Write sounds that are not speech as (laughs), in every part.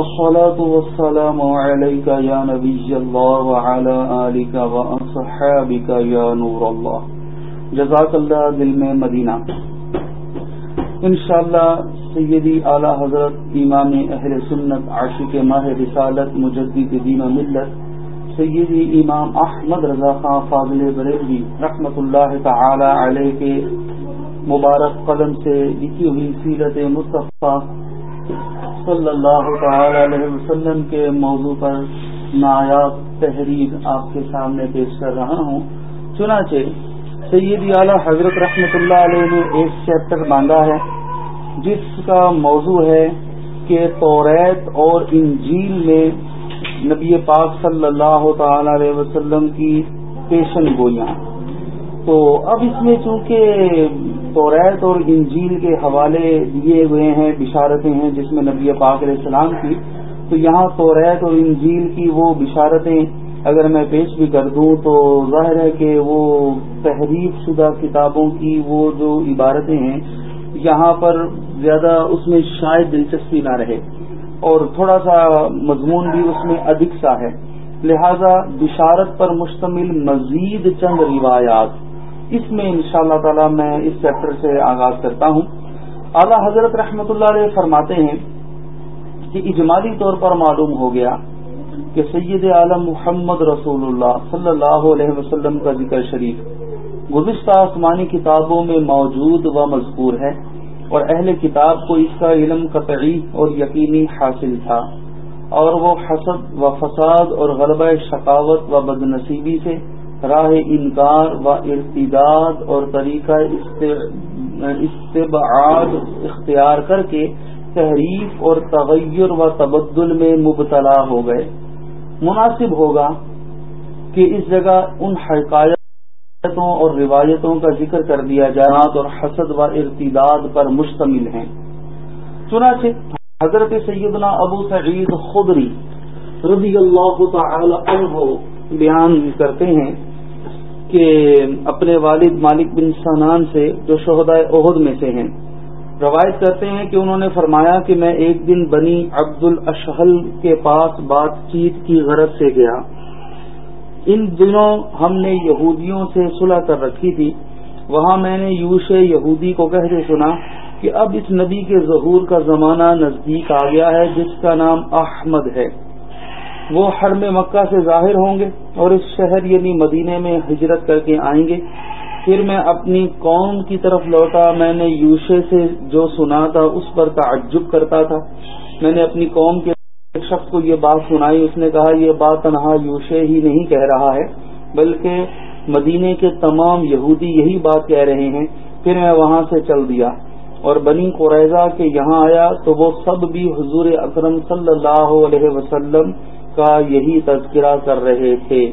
الصلاة والسلام عليك يا نبي الله وعلى آلك وأصحابك يا نور الله. جزاک اللہ دل میں مدینہ. انشاءاللہ سیدی اعلی حضرت امام اہل سنت عاشق ماہ رسالت مجدد دین و ملت، سیدی امام احمد رضا خان فاضل بریلوی رحمت اللہ تعالی علیہ کے مبارک قدم سے لکھی ہوئی سیرت مصطفیٰ صلی اللہ تعالی علیہ وسلم کے موضوع پر نایاب تحریر آپ کے سامنے پیش کر رہا ہوں۔ چنانچہ سید اعلی حضرت رحمۃ اللہ علیہ نے ایک چیپٹر باندھا ہے، جس کا موضوع ہے کہ توریت اور انجیل میں نبی پاک صلی اللہ تعالی علیہ وسلم کی پیشن گوئیاں۔ تو اب اس میں چونکہ توریت اور انجیل کے حوالے دیے ہوئے ہیں، بشارتیں ہیں جس میں نبی پاک علیہ السلام کی۔ تو یہاں توریت اور انجیل کی وہ بشارتیں اگر میں پیش بھی کر دوں تو ظاہر ہے کہ وہ تحریر شدہ کتابوں کی وہ جو عبارتیں ہیں، یہاں پر زیادہ اس میں شاید دلچسپی نہ رہے۔ اور تھوڑا سا مضمون بھی اس میں ادھک سا ہے۔ لہذا بشارت پر مشتمل مزید چند روایات۔ اس میں ان شاء اللہ تعالی میں اس چیپٹر سے آغاز کرتا ہوں۔ اعلی حضرت رحمۃ اللہ علیہ فرماتے ہیں کہ اجمالی طور پر معلوم ہو گیا کہ سید عالم محمد رسول اللہ صلی اللہ علیہ وسلم کا ذکر شریف گزشتہ آسمانی کتابوں میں موجود و مذکور ہے اور اہل کتاب کو اس کا علم قطعی اور یقینی حاصل تھا اور وہ حسد و فساد اور غلبہ شقاوت و بد نصیبی سے راہ انکار و ارتداد اور طریقہ استبعاد اختیار کر کے تحریف اور تغیر و تبدل میں مبتلا ہو گئے۔ مناسب ہوگا کہ اس جگہ ان حقائقوں اور روایتوں کا ذکر کر دیا جائے۔ اور حسد و ارتداد پر مشتمل ہیں۔ چنانچہ حضرت سیدنا ابو سعید خدری رضی اللہ تعالی عنہ بیان کرتے ہیں کہ اپنے والد مالک بن سنان سے جو شہدائے عہد میں سے ہیں، روایت کرتے ہیں کہ انہوں نے فرمایا کہ میں ایک دن بنی عبد الاشحل کے پاس بات چیت کی غرض سے گیا۔ ان دنوں ہم نے یہودیوں سے صلح کر رکھی تھی۔ وہاں میں نے یوش یہودی کو کہتے سنا کہ اب اس نبی کے ظہور کا زمانہ نزدیک آ گیا ہے، جس کا نام احمد ہے۔ وہ حرم مکہ سے ظاہر ہوں گے اور اس شہر یعنی مدینے میں ہجرت کر کے آئیں گے۔ پھر میں اپنی قوم کی طرف لوٹا۔ میں نے یوشے سے جو سنا تھا اس پر تعجب کرتا تھا۔ میں نے اپنی قوم کے ایک شخص کو یہ بات سنائی۔ اس نے کہا، یہ بات تنہا یوشے ہی نہیں کہہ رہا ہے، بلکہ مدینے کے تمام یہودی یہی بات کہہ رہے ہیں۔ پھر میں وہاں سے چل دیا اور بنی قریضہ کے یہاں آیا تو وہ سب بھی حضور اکرم صلی اللہ علیہ وسلم کا یہی تذکرہ کر رہے تھے۔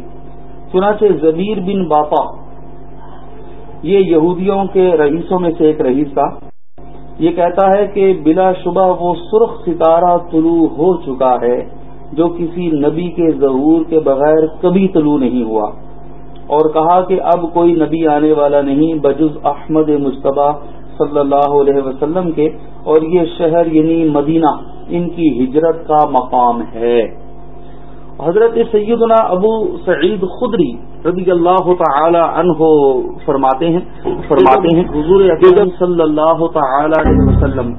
چنانچہ زبیر بن باپا، یہ یہودیوں کے رئیسوں میں سے ایک رئیس تھا۔ یہ کہتا ہے کہ بلا شبہ وہ سرخ ستارہ طلوع ہو چکا ہے، جو کسی نبی کے ظہور کے بغیر کبھی طلوع نہیں ہوا۔ اور کہا کہ اب کوئی نبی آنے والا نہیں، بجز احمد مشتبہ صلی اللہ علیہ وسلم کے۔ اور یہ شہر یعنی مدینہ، ان کی ہجرت کا مقام ہے۔ حضرت سیدنا ابو سعید خدری رضی اللہ تعالی عنہ فرماتے ہیں فرماتے ہیں، حضور اکرم صلی اللہ تعالی علیہ وسلم،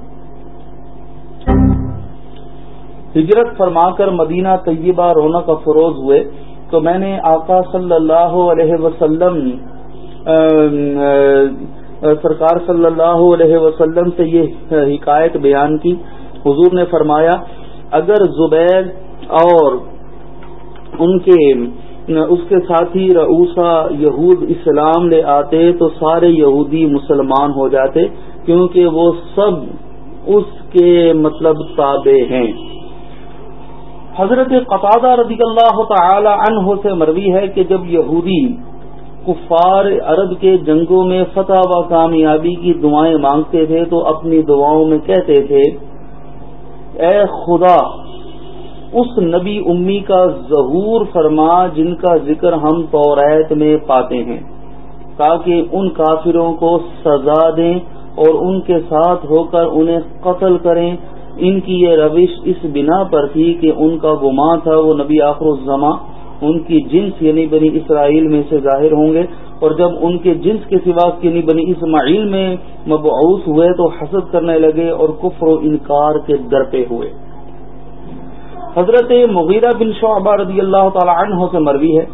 ہجرت فرما کر مدینہ طیبہ رونق افروز ہوئے، تو میں نے آقا صلی اللہ علیہ وسلم سرکار صلی اللہ علیہ وسلم سے یہ حکایت بیان کی۔ حضور نے فرمایا، اگر زبیر اور ان کے اس کے ساتھی رعوسا یہود اسلام لے آتے تو سارے یہودی مسلمان ہو جاتے کیونکہ وہ سب اس کے مطلب تابع ہیں۔ حضرت قطادہ رضی اللہ تعالی عنہ سے مروی ہے کہ جب یہودی کفار عرب کے جنگوں میں فتح و کامیابی کی دعائیں مانگتے تھے تو اپنی دعاؤں میں کہتے تھے، اے خدا اس نبی امی کا ظہور فرما جن کا ذکر ہم توریت میں پاتے ہیں۔ تاکہ ان کافروں کو سزا دیں اور ان کے ساتھ ہو کر انہیں قتل کریں۔ ان کی یہ روش اس بنا پر تھی کہ ان کا گما تھا وہ نبی آخر الزما ان کی جنس یعنی بنی اسرائیل میں سے ظاہر ہوں گے۔ اور جب ان کے جنس کے سوا یعنی بنی اسماعیل میں مبعوث ہوئے تو حسد کرنے لگے اور کفر و انکار کے درپے ہوئے۔ حضرت مغیرہ بن شعبہ رضی اللہ تعالی عنہ سے مروی ہے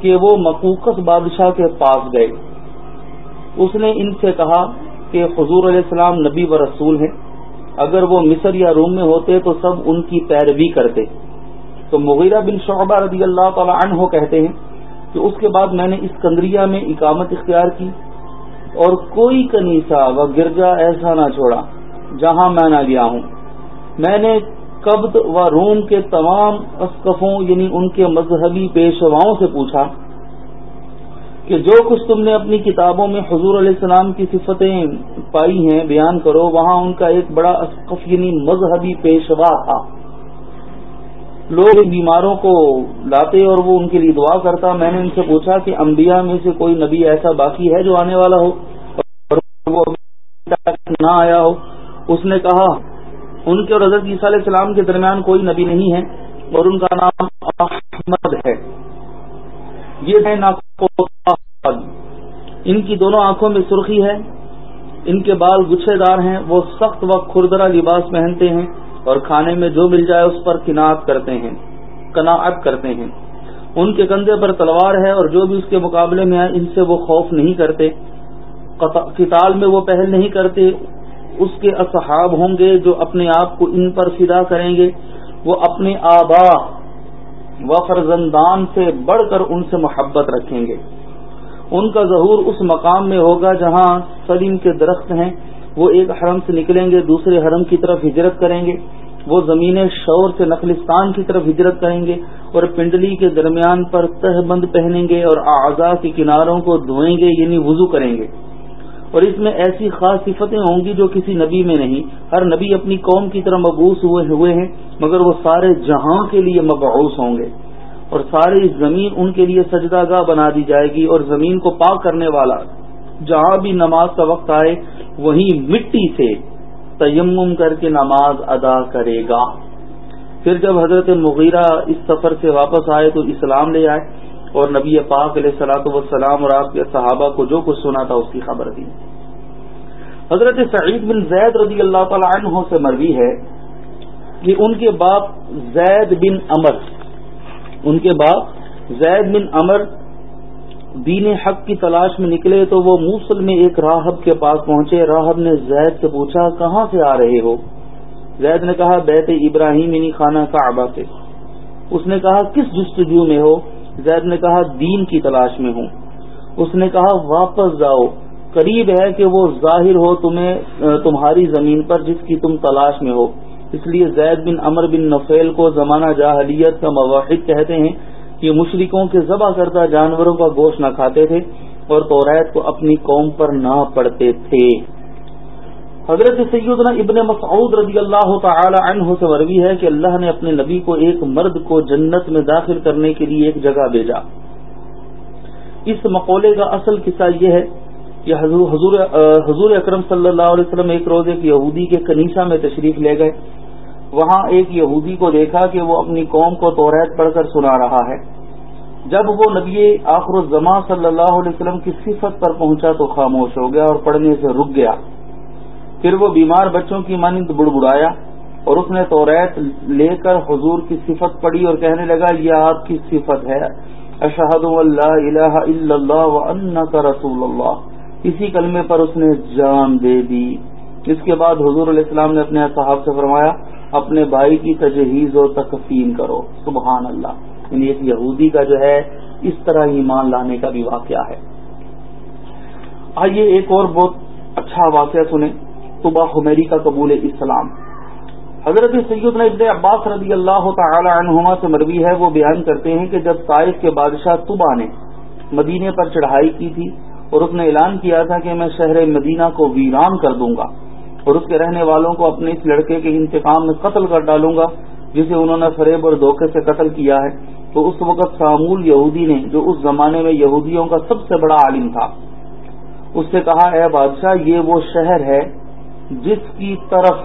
کہ وہ مقوقس بادشاہ کے پاس گئے۔ اس نے ان سے کہا کہ حضور علیہ السلام نبی و رسول ہیں۔ اگر وہ مصر یا روم میں ہوتے تو سب ان کی پیروی کرتے۔ تو مغیرہ بن شعبہ رضی اللہ تعالی عنہ کہتے ہیں کہ اس کے بعد میں نے اس کندریا میں اقامت اختیار کی اور کوئی کنیسا و گرجا ایسا نہ چھوڑا جہاں میں نہ گیا ہوں۔ میں نے قبط و روم کے تمام اسکفوں یعنی ان کے مذہبی پیشواؤں سے پوچھا کہ جو کچھ تم نے اپنی کتابوں میں حضور علیہ السلام کی صفتیں پائی ہیں، بیان کرو، وہاں ان کا ایک بڑا اسقف یعنی مذہبی پیشوا تھا۔ لوگ بیماروں کو لاتے اور وہ ان کے لیے دعا کرتا۔ میں نے ان سے پوچھا کہ انبیاء میں سے کوئی نبی ایسا باقی ہے جو آنے والا ہو؟ اور وہ نہ آیا ہو۔ اس نے کہا ان کے اور حضرت عیسیٰ علیہ السلام کے درمیان کوئی نبی نہیں ہے اور ان کا نام احمد ہے۔ یہ ہے ان کی دونوں آنکھوں میں سرخی ہے۔ ان کے بال گچھے دار ہیں۔ وہ سخت و کھردرا لباس پہنتے ہیں اور کھانے میں جو مل جائے اس پر کناعت کرتے ہیں کناعت کرتے ہیں۔ ان کے کندھے پر تلوار ہے اور جو بھی اس کے مقابلے میں ہے ان سے وہ خوف نہیں کرتے۔ کتال میں وہ پہل نہیں کرتے۔ اس کے اصحاب ہوں گے جو اپنے آپ کو ان پر فدا کریں گے۔ وہ اپنے آبا و فرزندان سے بڑھ کر ان سے محبت رکھیں گے۔ ان کا ظہور اس مقام میں ہوگا جہاں سلیم کے درخت ہیں۔ وہ ایک حرم سے نکلیں گے، دوسرے حرم کی طرف ہجرت کریں گے۔ وہ زمین شور سے نخلستان کی طرف ہجرت کریں گے اور پنڈلی کے درمیان پر تہ بند پہنیں گے اور اعضاء کے کناروں کو دھوئیں گے یعنی وضو کریں گے۔ اور اس میں ایسی خاص صفتیں ہوں گی جو کسی نبی میں نہیں۔ ہر نبی اپنی قوم کی طرح مبوس ہوئے ہوئے ہیں، مگر وہ سارے جہاں کے لیے مبعوث ہوں گے۔ اور ساری زمین ان کے لیے سجدہ گاہ بنا دی جائے گی اور زمین کو پاک کرنے والا۔ جہاں بھی نماز کا وقت آئے، وہیں مٹی سے تیمم کر کے نماز ادا کرے گا۔ پھر جب حضرت مغیرہ اس سفر سے واپس آئے تو اسلام لے آئے۔ اور نبی پاک علیہ سلاۃ وسلام اور آپ کے صحابہ کو جو کچھ سنا تھا اس کی خبر دی۔ حضرت سعید بن زید رضی اللہ تعالی عنہ سے مروی ہے کہ ان کے باپ زید بن امر ان کے باپ زید بن امر دین حق کی تلاش میں نکلے تو وہ موسل میں ایک راہب کے پاس پہنچے۔ راہب نے زید سے پوچھا، کہاں سے آ رہے ہو؟ زید نے کہا، بیت ابراہیم یعنی خانہ کعبہ سے۔ اس نے کہا، کس جستجو میں ہو؟ زید نے کہا، دین کی تلاش میں ہوں۔ اس نے کہا، واپس جاؤ۔ قریب ہے کہ وہ ظاہر ہو تمہیں تمہاری زمین پر، جس کی تم تلاش میں ہو۔ اس لیے زید بن امر بن نفیل کو زمانہ جاہلیت کا مواحد کہتے ہیں کہ مشرقوں کے ذبح کردہ جانوروں کا گوشت نہ کھاتے تھے اور توریت کو اپنی قوم پر نہ پڑتے تھے۔ حضرت سیدنا ابن مسعود رضی اللہ تعالی عنہ سے مروی ہے کہ اللہ نے اپنے نبی کو ایک مرد کو جنت میں داخل کرنے کے لیے ایک جگہ بھیجا۔ اس مقولے کا اصل قصہ یہ ہے کہ حضور حضور اکرم صلی اللہ علیہ وسلم ایک روز ایک یہودی کے کنیسا میں تشریف لے گئے۔ وہاں ایک یہودی کو دیکھا کہ وہ اپنی قوم کو توریت پڑھ کر سنا رہا ہے۔ جب وہ نبی آخر الزما صلی اللہ علیہ وسلم کی صفت پر پہنچا تو خاموش ہو گیا اور پڑھنے سے رک گیا۔ پھر وہ بیمار بچوں کی مانند بڑبڑایا اور اس نے توریت لے کر حضور کی صفت پڑی اور کہنے لگا، یہ آپ کی صفت ہے۔ اشہد اللہ الہ الا اللہ کا رسول اللہ۔ اسی کلمے پر اس نے جان دے دی۔ اس کے بعد حضور علیہ السلام نے اپنے صاحب سے فرمایا، اپنے بھائی کی تجہیز و تقفین کرو۔ سبحان اللہ۔ یعنی ایک یہودی کا جو ہے، اس طرح ایمان لانے کا بھی واقعہ ہے۔ آئیے ایک اور بہت اچھا واقعہ سنیں۔ صبح حمیری کا قبول اسلام۔ حضرت سید ابن عباس رضی اللہ تعالی عنہما سے مروی ہے، وہ بیان کرتے ہیں کہ جب طائف کے بادشاہ طبا نے مدینے پر چڑھائی کی تھی اور اس نے اعلان کیا تھا کہ میں شہر مدینہ کو ویران کر دوں گا اور اس کے رہنے والوں کو اپنے اس لڑکے کے انتقام میں قتل کر ڈالوں گا، جسے انہوں نے فریب اور دھوکے سے قتل کیا ہے۔ تو اس وقت سامول یہودی نے، جو اس زمانے میں یہودیوں کا سب سے بڑا عالم تھا، اس سے کہا، اے بادشاہ، یہ وہ شہر ہے جس کی طرف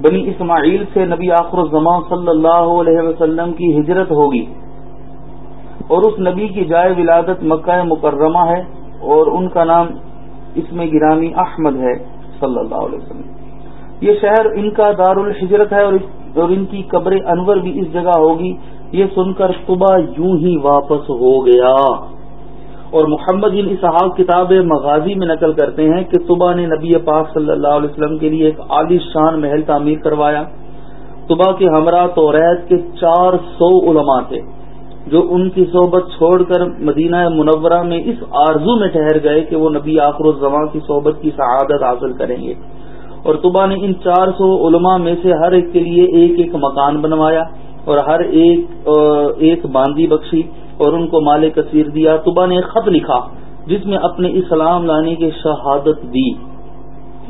بنی اسماعیل سے نبی آخر الزمان صلی اللہ علیہ وسلم کی ہجرت ہوگی اور اس نبی کی جائے ولادت مکہ مکرمہ ہے اور ان کا نام اس میں گرامی احمد ہے صلی اللہ علیہ وسلم۔ یہ شہر ان کا دار الحجرت ہے اور ان کی قبر انور بھی اس جگہ ہوگی۔ یہ سن کر صبح یوں ہی واپس ہو گیا۔ اور محمد ان اسحاق کتاب مغازی میں نقل کرتے ہیں کہ صبح نے نبی پاک صلی اللہ علیہ وسلم کے لیے ایک عالی شان محل تعمیر کروایا۔ صبح کے ہمراہ تو ریت کے چار سو علماء تھے، جو ان کی صحبت چھوڑ کر مدینہ منورہ میں اس آرزو میں ٹھہر گئے کہ وہ نبی آخر الزماں کی صحبت کی سعادت حاصل کریں گے۔ اور طبع نے ان چار سو علماء میں سے ہر ایک کے لیے ایک ایک مکان بنوایا اور ہر ایک ایک باندی بخشی۔ اور ان کو مال کثیر دیا طبع نے ایک خط لکھا، جس میں اپنے اسلام لانے کی شہادت دی۔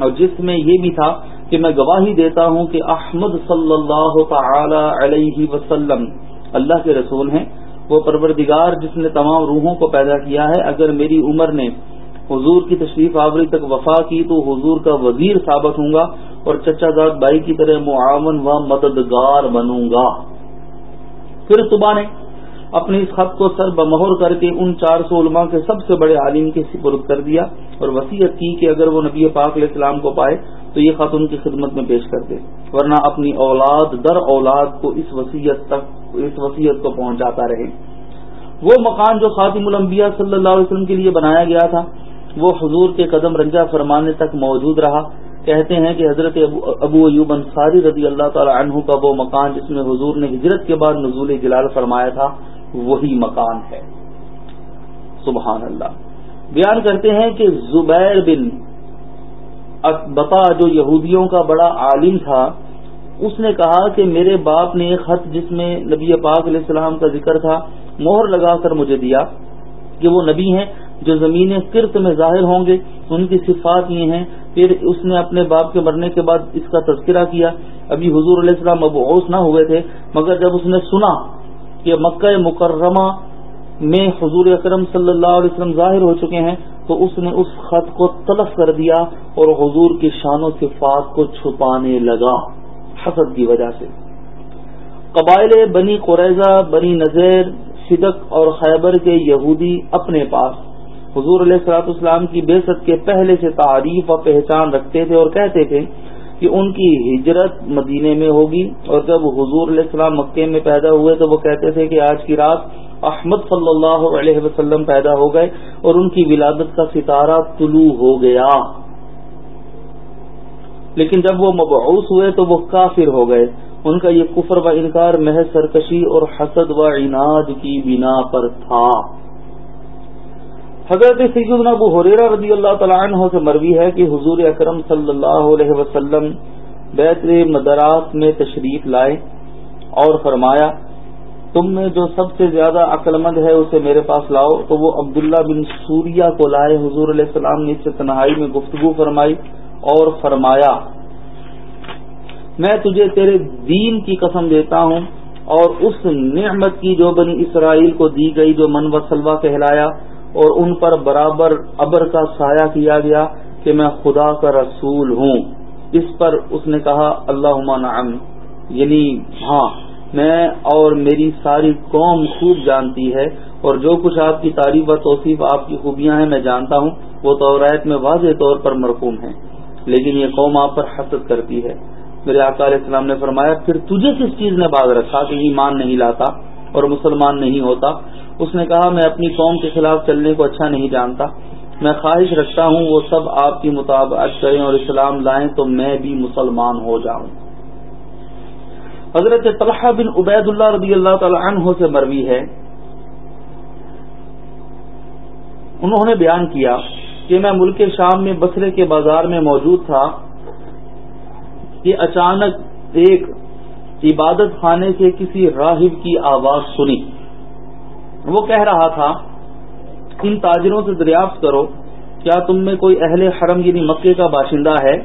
اور جس میں یہ بھی تھا کہ میں گواہی دیتا ہوں کہ احمد صلی اللہ تعالی علیہ وسلم اللہ کے رسول ہیں۔ وہ پروردگار جس نے تمام روحوں کو پیدا کیا ہے، اگر میری عمر نے حضور کی تشریف آوری تک وفا کی تو حضور کا وزیر ثابت ہوں گا اور چچا زاد بائی کی طرح معاون و مددگار بنوں گا۔ پھر صبح نے اپنے اس خط کو سر بمہر کر کے ان چار سو علماء کے سب سے بڑے عالم کے سپرد کر دیا اور وسیعت کی کہ اگر وہ نبی پاک علیہ السلام کو پائے تو یہ خط ان کی خدمت میں پیش کر دے، ورنہ اپنی اولاد، در اولاد کو اس وسیعت تک، اس وسیعت کو پہنچاتا رہے۔ وہ مکان جو خاتم الانبیاء صلی اللہ علیہ وسلم کے لیے بنایا گیا تھا، وہ حضور کے قدم رنجا فرمانے تک موجود رہا۔ کہتے ہیں کہ حضرت ابو ایوب انصاری رضی اللہ تعالی عنہ کا وہ مکان جس میں حضور نے ہجرت کے بعد نزول جلال فرمایا تھا۔ وہی مکان ہے۔ سبحان اللہ۔ بیان کرتے ہیں کہ زبیر بن بتا جو یہودیوں کا بڑا عالم تھا، اس نے کہا کہ میرے باپ نے ایک خط جس میں نبی پاک علیہ السلام کا ذکر تھا، مہر لگا کر مجھے دیا کہ وہ نبی ہیں جو زمین کرت میں ظاہر ہوں گے، ان کی صفات یہ ہیں۔ پھر اس نے اپنے باپ کے مرنے کے بعد اس کا تذکرہ کیا۔ ابھی حضور علیہ السلام ابو اوس نہ ہوئے تھے، مگر جب اس نے سنا کہ مکہ مکرمہ میں حضور اکرم صلی اللہ علیہ وسلم ظاہر ہو چکے ہیں تو اس نے اس خط کو تلف کر دیا اور حضور کی شان و صفات کو چھپانے لگا حسد کی وجہ سے۔ قبائل بنی قریضہ بنی نذیر، صدق اور خیبر کے یہودی اپنے پاس۔ حضور علیہ السلاط اسلام کی بے ست کے پہلے سے تعریف و پہچان رکھتے تھے اور کہتے تھے کہ ان کی ہجرت مدینے میں ہوگی اور جب حضور علیہ السلام مکے میں پیدا ہوئے تو وہ کہتے تھے کہ آج کی رات احمد صلی اللہ علیہ وسلم پیدا ہو گئے اور ان کی ولادت کا ستارہ طلوع ہو گیا۔ لیکن جب وہ مبعوث ہوئے تو وہ کافر ہو گئے۔ ان کا یہ کفر و انکار محض سرکشی اور حسد و عناد کی بنا پر تھا۔ حضرت سیدنا ابو حریرہ رضی اللہ تعالیٰ عنہ سے مروی ہے کہ حضور اکرم صلی اللہ علیہ وسلم بیت مدرات میں تشریف لائے اور فرمایا، تم میں جو سب سے زیادہ عقل مند ہے اسے میرے پاس لاؤ۔ تو وہ عبداللہ بن سوریا کو لائے۔ حضور علیہ السلام نے اس سے تنہائی میں گفتگو فرمائی اور فرمایا، میں تجھے تیرے دین کی قسم دیتا ہوں اور اس نعمت کی جو بنی اسرائیل کو دی گئی جو من و سلوا کہلایا اور ان پر برابر ابر کا سایہ کیا گیا کہ میں خدا کا رسول ہوں۔ اس پر اس نے کہا اللہ نعم. یعنی ہاں میں اور میری ساری قوم خوب جانتی ہے اور جو کچھ آپ کی تعریف و توصیف آپ کی خوبیاں ہیں، میں جانتا ہوں۔ وہ تو ریت میں واضح طور پر مرقوم ہے لیکن یہ قوم آپ پر حسد کرتی ہے۔ میرے آقا علیہ السلام نے فرمایا، پھر تجھے کس چیز نے باز رکھا کہ ایمان نہیں لاتا اور مسلمان نہیں ہوتا؟ اس نے کہا، میں اپنی قوم کے خلاف چلنے کو اچھا نہیں جانتا۔ میں خواہش رکھتا ہوں وہ سب آپ کی مطابقت کریں اور اسلام لائیں تو میں بھی مسلمان ہو جاؤں۔ حضرت طلحہ بن عبید اللہ رضی اللہ تعالی عنہ سے مروی ہے۔ انہوں نے بیان کیا کہ میں ملک شام میں بسرے کے بازار میں موجود تھا کہ اچانک ایک عبادت خانے سے کسی راہب کی آواز سنی۔ وہ کہہ رہا تھا، ان تاجروں سے دریافت کرو، کیا تم میں کوئی اہل حرم یعنی مکے کا باشندہ ہے؟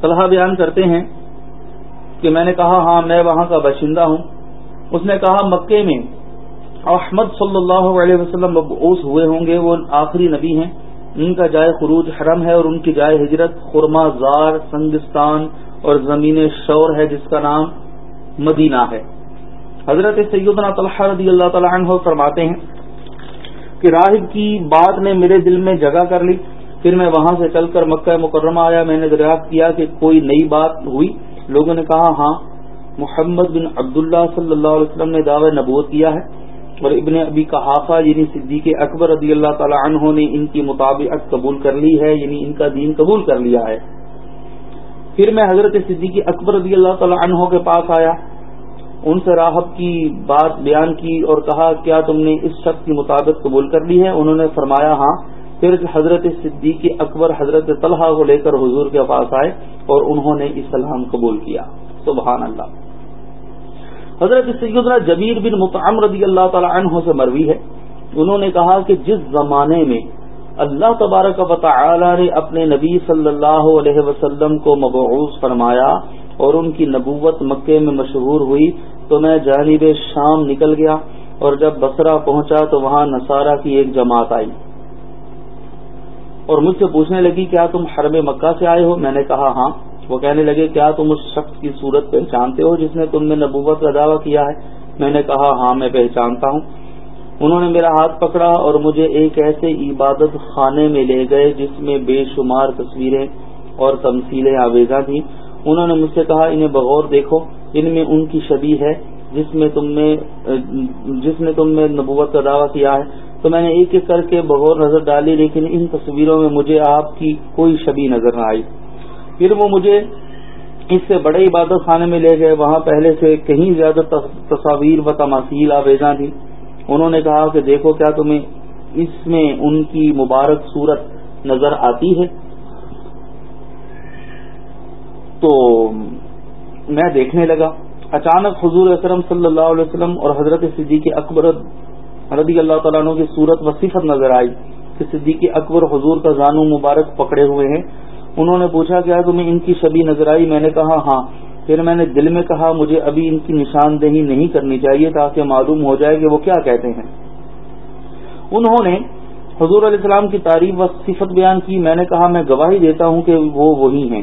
طلحہ بیان کرتے ہیں کہ میں نے کہا ہاں میں وہاں کا باشندہ ہوں. اس نے کہا، مکے میں احمد صلی اللہ علیہ وسلم مبعوث ہوئے ہوں گے، وہ آخری نبی ہیں، ان کا جائے خروج حرم ہے اور ان کی جائے ہجرت خورما زار، سنگستان اور زمین شور ہے جس کا نام مدینہ ہے. حضرت سیدنا طلحہ رضی اللہ تعالیٰ عنہ فرماتے ہیں کہ راہب کی بات نے میرے دل میں جگہ کر لی، پھر میں وہاں سے چل کر مکہ مکرمہ آیا، میں نے دریافت کیا کہ کوئی نئی بات ہوئی۔ لوگوں نے کہا ہاں محمد بن عبداللہ صلی اللہ علیہ وسلم نے دعوی نبوت کیا ہے۔ اور ابن ابی کہافہ یعنی صدیق اکبر رضی اللہ تعالی عنہ نے ان کی مطابقت قبول کر لی ہے یعنی ان کا دین قبول کر لیا ہے۔ پھر میں حضرت صدیقی اکبر رضی اللہ تعالی عنہ کے پاس آیا۔ ان سے راہب کی بات بیان کی اور کہا، کیا تم نے اس شخص کی مطابق قبول کر لی ہے؟ انہوں نے فرمایا ہاں۔ پھر حضرت صدیقی اکبر، حضرت طلحہ کو لے کر حضور کے پاس آئے اور انہوں نے اسلام قبول کیا۔ سبحان اللہ۔ حضرت سیدنا جبیر بن مطعم رضی اللہ تعالی عنہ سے مروی ہے۔ انہوں نے کہا کہ جس زمانے میں اللہ تبارک و تعالی نے اپنے نبی صلی اللہ علیہ وسلم کو مبعوث فرمایا اور ان کی نبوت مکے میں مشہور ہوئی تو میں جانب شام نکل گیا اور جب بسرا پہنچا تو وہاں نصارہ کی ایک جماعت آئی۔ اور مجھ سے پوچھنے لگی، کیا تم حرم مکہ سے آئے ہو؟ میں نے کہا ہاں وہ کہنے لگے، کیا تم اس شخص کی صورت پہچانتے ہو جس نے تم نے نبوت کا دعویٰ کیا ہے؟ میں نے کہا ہاں میں پہچانتا ہوں انہوں نے میرا ہاتھ پکڑا اور مجھے ایک ایسے عبادت خانے میں لے گئے جس میں بے شمار تصویریں اور تمثیلیں آویزاں تھیں۔ انہوں نے مجھ سے کہا، انہیں بغور دیکھو، ان میں ان کی شبی ہے جس میں تم نے، جس نے تم نے نبوت کا دعویٰ کیا ہے۔ تو میں نے ایک ایک کر کے بغور نظر ڈالی، لیکن ان تصویروں میں مجھے آپ کی کوئی شبی نظر نہ آئی۔ پھر وہ مجھے اس سے بڑے عبادت خانے میں لے گئے۔ وہاں پہلے سے کہیں زیادہ تصاویر و تماثیل آویزاں تھیں۔ انہوں نے کہا کہ دیکھو کیا تمہیں اس میں ان کی مبارک صورت نظر آتی ہے۔ تو میں دیکھنے لگا۔ اچانک حضور اکرم صلی اللہ علیہ وسلم اور حضرت صدیق اکبر رضی اللہ تعالیٰ عنہ کی صورت و صفت نظر آئی کہ صدیق اکبر حضور کا زانو مبارک پکڑے ہوئے ہیں۔ انہوں نے پوچھا، کیا تمہیں ان کی شبی نظر آئی؟ میں نے کہا ہاں۔ پھر میں نے دل میں کہا، مجھے ابھی ان کی نشاندہی نہیں کرنی چاہیے تاکہ معلوم ہو جائے کہ وہ کیا کہتے ہیں۔ انہوں نے حضور علیہ السلام کی تعریف و صفت بیان کی۔ میں نے کہا، میں گواہی دیتا ہوں کہ وہ وہی ہیں۔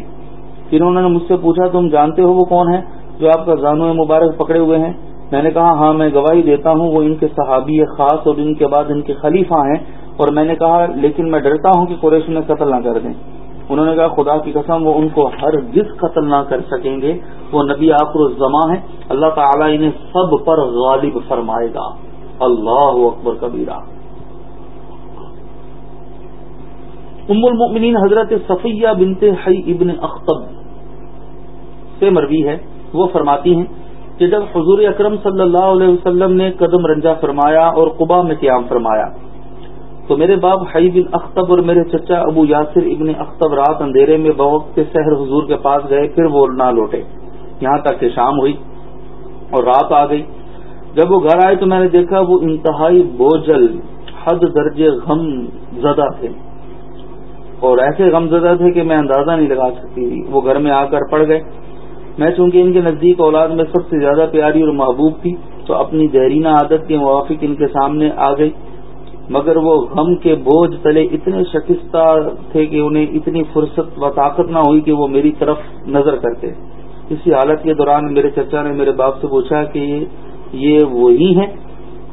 پھر انہوں نے مجھ سے پوچھا تم جانتے ہو وہ کون ہے جو آپ کا زانو مبارک پکڑے ہوئے ہیں؟ میں نے کہا ہاں میں گواہی دیتا ہوں، وہ ان کے صحابی خاص اور ان کے بعد ان کے خلیفہ ہیں اور میں نے کہا، لیکن میں ڈرتا ہوں کہ قریش میں قتل نہ کر دیں۔ انہوں نے کہا، خدا کی قسم، وہ ان کو ہر جس قتل نہ کر سکیں گے، وہ نبی آخر الزما ہے اللہ تعالیٰ انہیں سب پر غالب فرمائے گا۔ اللہ اکبر کبیرہ۔ ام المؤمنین حضرت صفیہ بنت حی ابن اختب سے مروی ہے، وہ فرماتی ہیں کہ جب حضور اکرم صلی اللہ علیہ وسلم نے قدم رنجا فرمایا اور قبا میں قیام فرمایا، تو میرے باپ حئی بن اختب اور میرے چچا ابو یاسر ابن اختب رات اندھیرے میں بوقت کے سحر حضور کے پاس گئے، پھر وہ نہ لوٹے۔ یہاں تک کہ شام ہوئی اور رات آ گئی۔ جب وہ گھر آئے تو میں نے دیکھا وہ انتہائی بوجل حد درجے غم زدہ تھے۔ اور ایسے غم زدہ تھے کہ میں اندازہ نہیں لگا سکتی وہ گھر میں آ کر پڑ گئے۔ میں چونکہ ان کے نزدیک اولاد میں سب سے زیادہ پیاری اور محبوب تھی، تو اپنی دیرینہ عادت کے موافق ان کے سامنے آ گئی۔ مگر وہ غم کے بوجھ تلے اتنے شکستہ تھے کہ انہیں اتنی فرصت و طاقت نہ ہوئی کہ وہ میری طرف نظر کرتے۔ اسی حالت کے دوران میرے چچا نے میرے باپ سے پوچھا کہ یہ وہی ہیں؟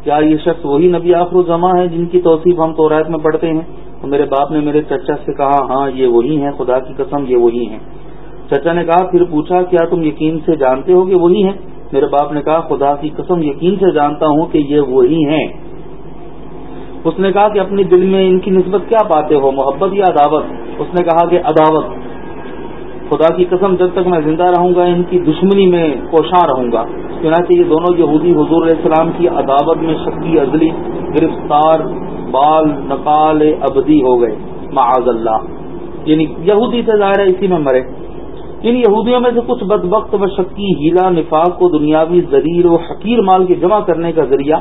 کیا یہ شخص وہی نبی آخر جمع ہے جن کی توصیف ہم تو میں پڑھتے ہیں؟ تو میرے باپ نے میرے چچا سے کہا ہاں یہ وہی ہیں، خدا کی قسم یہ وہی ہیں۔ چچا نے کہا، پھر پوچھا، کیا تم یقین سے جانتے ہو کہ وہی ہیں؟ میرے باپ نے کہا، خدا کی قسم، یقین سے جانتا ہوں کہ یہ وہی ہیں۔ اس نے کہا کہ اپنی دل میں ان کی نسبت کیا پاتے ہو محبت یا عداوت؟ اس نے کہا کہ عداوت۔ خدا کی قسم، جب تک میں زندہ رہوں گا، ان کی دشمنی میں کوشاں رہوں گا۔ چنانچہ یہ دونوں یہودی حضور علیہ السلام کی عداوت میں شکی ازلی گرفتار، بال نقال ابدی ہو گئے۔ معاذ اللہ۔ یعنی یہودی سے ظاہر ہے اسی میں مرے۔ ان یہودیوں میں سے کچھ بد وقت و شکی، ہیلا، نفاق کو دنیاوی ذریع و حقیر مال کے جمع کرنے کا ذریعہ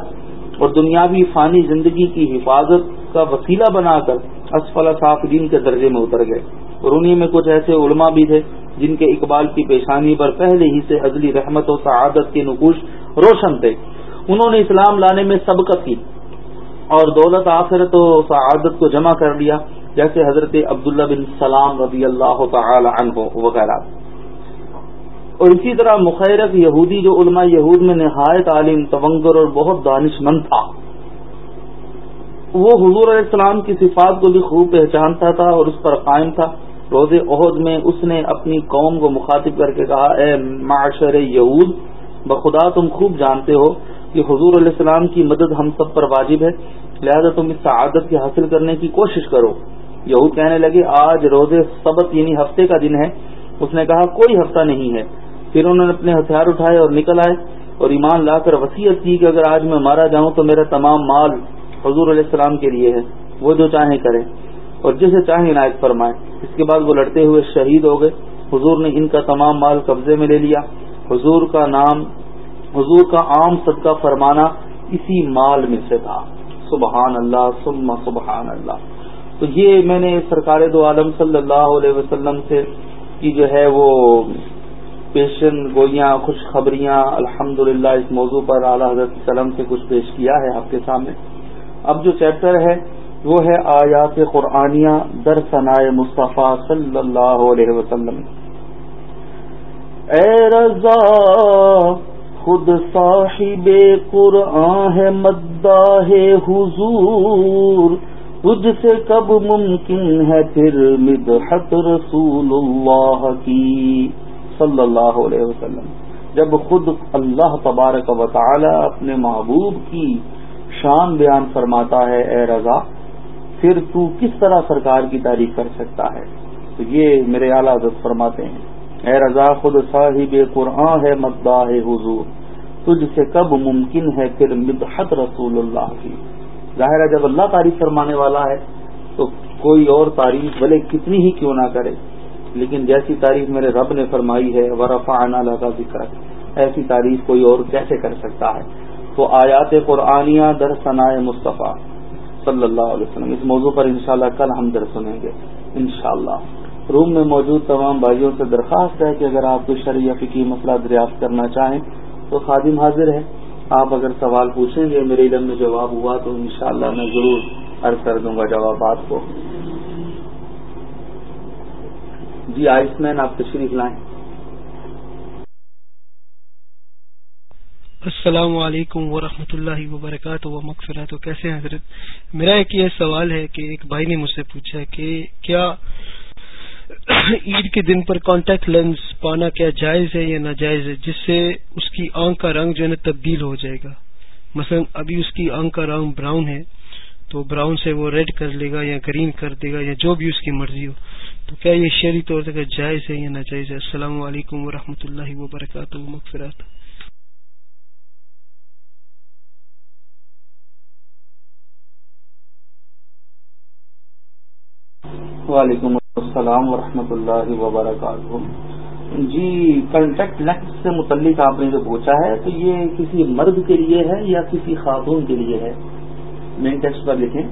اور دنیاوی فانی زندگی کی حفاظت کا وسیلہ بنا کر اسفل صافدین کے درجے میں اتر گئے۔ اور انہیں میں کچھ ایسے علماء بھی تھے جن کے اقبال کی پیشانی پر پہلے ہی سے عزلی رحمت و سعادت کے نقوش روشن تھے۔ انہوں نے اسلام لانے میں سبقت کی اور دولت، آخرت و سعادت کو جمع کر لیا۔ جیسے حضرت عبداللہ بن سلام رضی اللہ تعالی عنہ وغیرہ۔ اور اسی طرح مخیرت یہودی جو علماء یہود میں نہایت عالم، تونگر اور بہت دانش مند تھا۔ وہ حضور علیہ السلام کی صفات کو بھی خوب پہچانتا تھا اور اس پر قائم تھا۔ روز عہد میں اس نے اپنی قوم کو مخاطب کر کے کہا، اے معاشر یہود، بخدا تم خوب جانتے ہو کہ حضور علیہ السلام کی مدد ہم سب پر واجب ہے، لہذا تم اس سعادت کی حاصل کرنے کی کوشش کرو۔ یہود کہنے لگے، آج روز سبت یعنی ہفتے کا دن ہے۔ اس نے کہا، کوئی ہفتہ نہیں ہے۔ پھر انہوں نے اپنے ہتھیار اٹھائے اور نکل آئے اور ایمان لا کر وسیعت کی کہ اگر آج میں مارا جاؤں تو میرا تمام مال حضور علیہ السلام کے لیے ہے۔ وہ جو چاہیں کرے اور جسے چاہیں عنایت فرمائے۔ اس کے بعد وہ لڑتے ہوئے شہید ہو گئے۔ حضور نے ان کا تمام مال قبضے میں لے لیا۔ حضور کا نام، حضور کا عام صدقہ فرمانا اسی مال میں سے تھا۔ سبحان اللہ سبحان اللہ۔ تو یہ میں نے سرکار دو عالم صلی اللہ علیہ وسلم سے کی جو ہے وہ پیشن گوئیاں، خوشخبریاں الحمد اس موضوع پر اعلیٰ حضرت سلم سے کچھ پیش کیا ہے آپ کے سامنے۔ اب جو چیپٹر ہے وہ ہے آیات قرآنیہ در ثنائے مصطفیٰ صلی اللہ علیہ وسلم۔ اے رضا، خود صاحب قرآن ہے مدہ حضور۔ تجھ سے کب ممکن ہے پھر مدحت رسول اللہ کی؟ صلی اللہ علیہ وسلم۔ جب خود اللہ تبارک و تعالی اپنے محبوب کی شان بیان فرماتا ہے، اے رضا، پھر تو کس طرح سرکار کی تعریف کر سکتا ہے؟ تو یہ میرے اعلیٰ حضرت فرماتے ہیں۔ اے رضا، خود صاحب قرآن ہے مداح حضور۔ تجھ سے کب ممکن ہے پھر مدحت رسول اللہ کی؟ ظاہر ہے جب اللہ تعریف فرمانے والا ہے تو کوئی اور تعریف بھلے کتنی ہی کیوں نہ کرے۔ لیکن جیسی تعریف میرے رب نے فرمائی ہے ورفا اللہ کا ذکر ایسی تعریف کوئی اور کیسے کر سکتا ہے؟ تو آیات قرآنیہ در ثناء مصطفیٰ صلی اللہ علیہ وسلم۔ اس موضوع پر انشاءاللہ کل ہم در سنیں گے، انشاءاللہ۔ روم میں موجود تمام بھائیوں سے درخواست ہے کہ اگر آپ کو شرعی فکی مسئلہ دریافت کرنا چاہیں تو خادم حاضر ہے آپ اگر سوال پوچھیں گے، میرے علم میں جواب ہوا تو انشاءاللہ میں ضرور عرض کر دوں گا جوابات کو۔ جی آئس مین آپ تشریف لائیں۔ السلام علیکم ورحمۃ اللہ وبرکاتہ۔ و مغفرات کیسے حضرت؟ میرا ایک یہ سوال ہے کہ ایک بھائی نے مجھ سے پوچھا کہ کیا (coughs) عید کے دن پر کانٹیکٹ لینس پانا کیا جائز ہے یا ناجائز ہے، جس سے اس کی آنکھ کا رنگ جو ہے نا تبدیل ہو جائے گا۔ مثلا ابھی اس کی آنکھ کا رنگ براؤن ہے، تو براؤن سے وہ ریڈ کر لے گا یا گرین کر دے گا یا جو بھی اس کی مرضی ہو۔ تو کیا یہ شہری طور سے جائز ہے یا ناجائز ہے؟ السلام علیکم و اللہ وبرکاتہ مغفرات وعلیکم السلام ورحمۃ اللہ وبرکاتہ۔ جی کنٹیکٹ لیکس سے متعلق آپ نے جو پوچھا ہے، تو یہ کسی مرد کے لیے ہے یا کسی خاتون کے لیے ہے؟ مین ٹیکسٹ پر لکھیں۔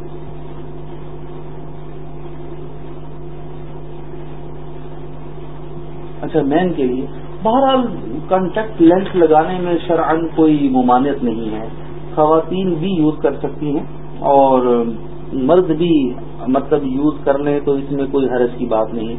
اچھا مین کے لیے۔ بہرحال کنٹیکٹ لینس لگانے میں شرعن کوئی ممانعت نہیں ہے۔ خواتین بھی یوز کر سکتی ہیں اور مرد بھی مطلب یوز کر لیں تو اس میں کوئی حرض کی بات نہیں۔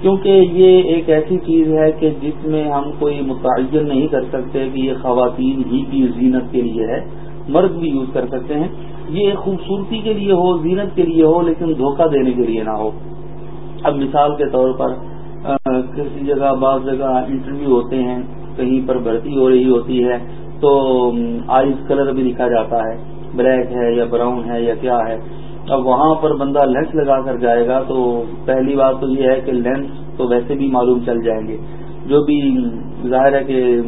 کیونکہ یہ ایک ایسی چیز ہے کہ جس میں ہم کوئی متعین نہیں کر سکتے کہ یہ خواتین ہی کی زینت کے لیے ہے، مرد بھی یوز کر سکتے ہیں۔ یہ خوبصورتی کے لیے ہو، زینت کے لیے ہو، لیکن دھوکہ دینے کے لیے نہ ہو۔ اب مثال کے طور پر کسی جگہ بعض جگہ انٹرویو ہوتے ہیں، کہیں پر بھرتی ہو رہی ہوتی ہے تو آئس کلر بھی دکھا جاتا ہے۔ بلیک ہے یا براؤن ہے یا کیا ہے۔ اب وہاں پر بندہ لینس لگا کر جائے گا تو پہلی بات تو یہ ہے کہ لینس تو ویسے بھی معلوم چل جائیں گے۔ جو بھی ظاہر ہے کہ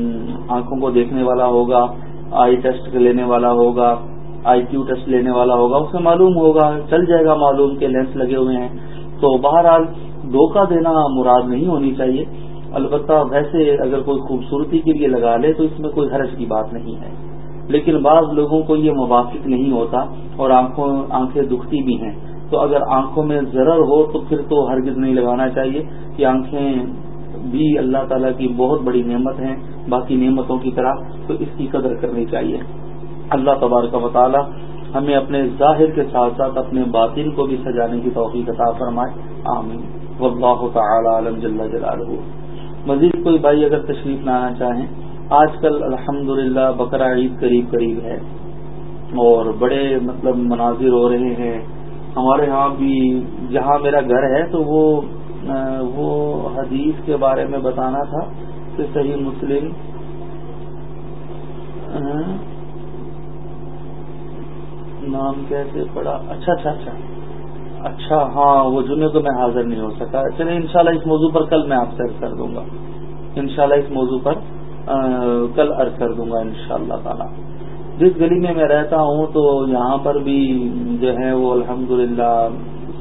آنکھوں کو دیکھنے والا ہوگا آئی ٹیسٹ لینے والا ہوگا آئی کیو ٹیسٹ لینے والا ہوگا اسے معلوم ہوگا، چل جائے گا معلوم کہ لینس لگے ہوئے ہیں۔ تو بہرحال دھوکہ دینا مراد نہیں ہونی چاہیے۔ البتہ ویسے اگر کوئی خوبصورتی کے لیے لگا لے تو اس میں کوئی حرج کی بات نہیں ہے۔ لیکن بعض لوگوں کو یہ موافق نہیں ہوتا اور آنکھوں آنکھیں دکھتی بھی ہیں۔ تو اگر آنکھوں میں ضرر ہو تو پھر تو ہرگز نہیں لگانا چاہیے کہ آنکھیں بھی اللہ تعالیٰ کی بہت بڑی نعمت ہیں، باقی نعمتوں کی طرح تو اس کی قدر کرنی چاہیے۔ اللہ تبارک و تعالیٰ ہمیں اپنے ظاہر کے ساتھ ساتھ اپنے باطن کو بھی سجانے کی توفیق عطا فرمائے۔ آمین۔ واللہ تعالی علم جل جلالہ۔ مزید کوئی بھائی اگر تشریف لانا چاہیں آج کل الحمد للہ بقرہ عید قریب قریب ہے اور بڑے مطلب مناظر ہو رہے ہیں۔ ہمارے ہاں بھی جہاں میرا گھر ہے تو وہ وہ حدیث کے بارے میں بتانا تھا کہ صحیح مسلم نام کیسے پڑا؟ اچھا اچھا اچھا اچھا ہاں وہ جمعے کو میں حاضر نہیں ہو سکا۔ چلے انشاءاللہ اس موضوع پر کل میں آپ سے کر دوں گا۔ انشاءاللہ اس موضوع پر کل عرض کر دوں گا انشاءاللہ شاء تعالی۔ جس گلی میں میں رہتا ہوں تو یہاں پر بھی جو ہے وہ الحمدللہ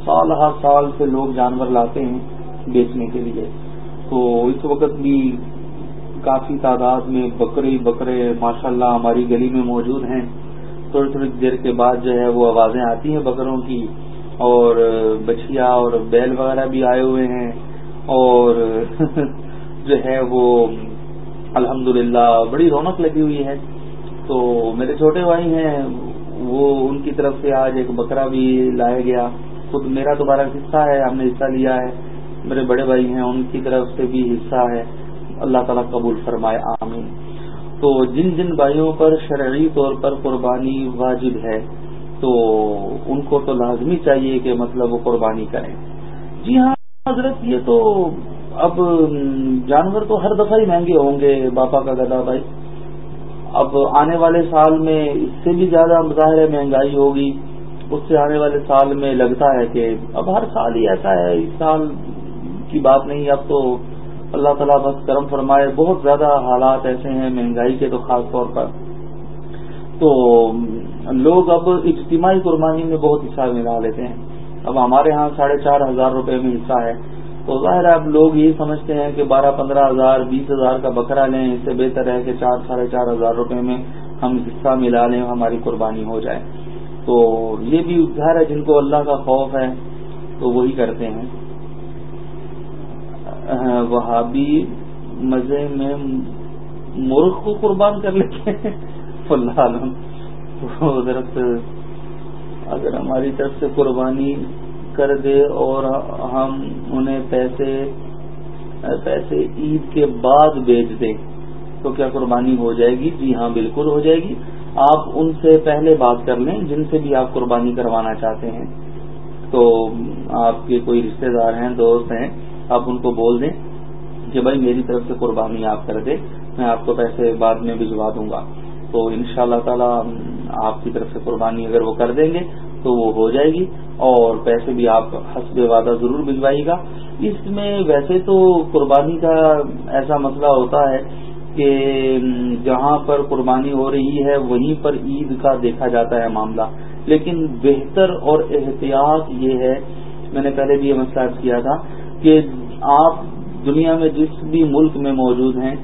سال ہر سال سے لوگ جانور لاتے ہیں بیچنے کے لیے۔ تو اس وقت بھی کافی تعداد میں بکرے بکرے ماشاءاللہ ہماری گلی میں موجود ہیں۔ تھوڑی تھوڑی دیر کے بعد جو ہے وہ آوازیں آتی ہیں بکروں کی۔ اور بچیا اور بیل وغیرہ بھی آئے ہوئے ہیں۔ اور (laughs) جو ہے وہ الحمدللہ، بڑی رونق لگی ہوئی ہے۔ تو میرے چھوٹے بھائی ہیں، وہ ان کی طرف سے آج ایک بکرا بھی لایا گیا۔ خود میرا دوبارہ حصہ ہے، ہم نے حصہ لیا ہے۔ میرے بڑے بھائی ہیں، ان کی طرف سے بھی حصہ ہے۔ اللہ تعالیٰ قبول فرمائے، آمین۔ تو جن جن بھائیوں پر شرعی طور پر قربانی واجب ہے، تو ان کو تو لازمی چاہیے کہ مطلب وہ قربانی کریں۔ جی ہاں حضرت، یہ تو اب جانور تو ہر دفعہ ہی مہنگے ہوں گے، باپا کا گدا بھائی۔ اب آنے والے سال میں اس سے بھی زیادہ مظاہر مہنگائی ہوگی۔ اس سے آنے والے سال میں لگتا ہے کہ اب ہر سال ہی ایسا ہے۔ اس سال کی بات نہیں، اب تو اللہ تعالیٰ بس کرم فرمائے، بہت زیادہ حالات ایسے ہیں مہنگائی کے تو خاص طور پر۔ تو لوگ اب اجتماعی قربانی میں بہت حصہ ملا لیتے ہیں۔ اب ہمارے ہاں ساڑھے چار ہزار روپے میں حصہ ہے۔ تو ظاہر ہے اب لوگ یہ سمجھتے ہیں کہ بارہ پندرہ ہزار، بیس ہزار کا بکرا لیں، اس سے بہتر ہے کہ چار، ساڑھے چار ہزار روپے میں ہم حصہ ملا لیں، ہماری قربانی ہو جائے۔ تو یہ بھی ظاہر ہے جن کو اللہ کا خوف ہے، تو وہی کرتے ہیں۔ وہابی مزے میں مرخ کو قربان کر لیتے ہیں۔ اللہ عالم حضرت، اگر ہماری طرف سے قربانی کر دے اور ہم انہیں پیسے پیسے عید کے بعد بیچ دیں تو کیا قربانی ہو جائے گی؟ جی ہاں بالکل ہو جائے گی۔ آپ ان سے پہلے بات کر لیں جن سے بھی آپ قربانی کروانا چاہتے ہیں۔ تو آپ کے کوئی رشتہ دار ہیں، دوست ہیں، آپ ان کو بول دیں کہ بھائی میری طرف سے قربانی آپ کر دیں، میں آپ کو پیسے بعد میں بھجوا دوں گا۔ تو ان شاء اللہ تعالی آپ کی طرف سے قربانی اگر وہ کر دیں گے تو وہ ہو جائے گی اور پیسے بھی آپ حسب وعدہ ضرور بھجوائے گا۔ اس میں ویسے تو قربانی کا ایسا مسئلہ ہوتا ہے کہ جہاں پر قربانی ہو رہی ہے، وہیں پر عید کا دیکھا جاتا ہے معاملہ۔ لیکن بہتر اور احتیاط یہ ہے، میں نے پہلے بھی یہ مسئلہ کیا تھا کہ آپ دنیا میں جس بھی ملک میں موجود ہیں،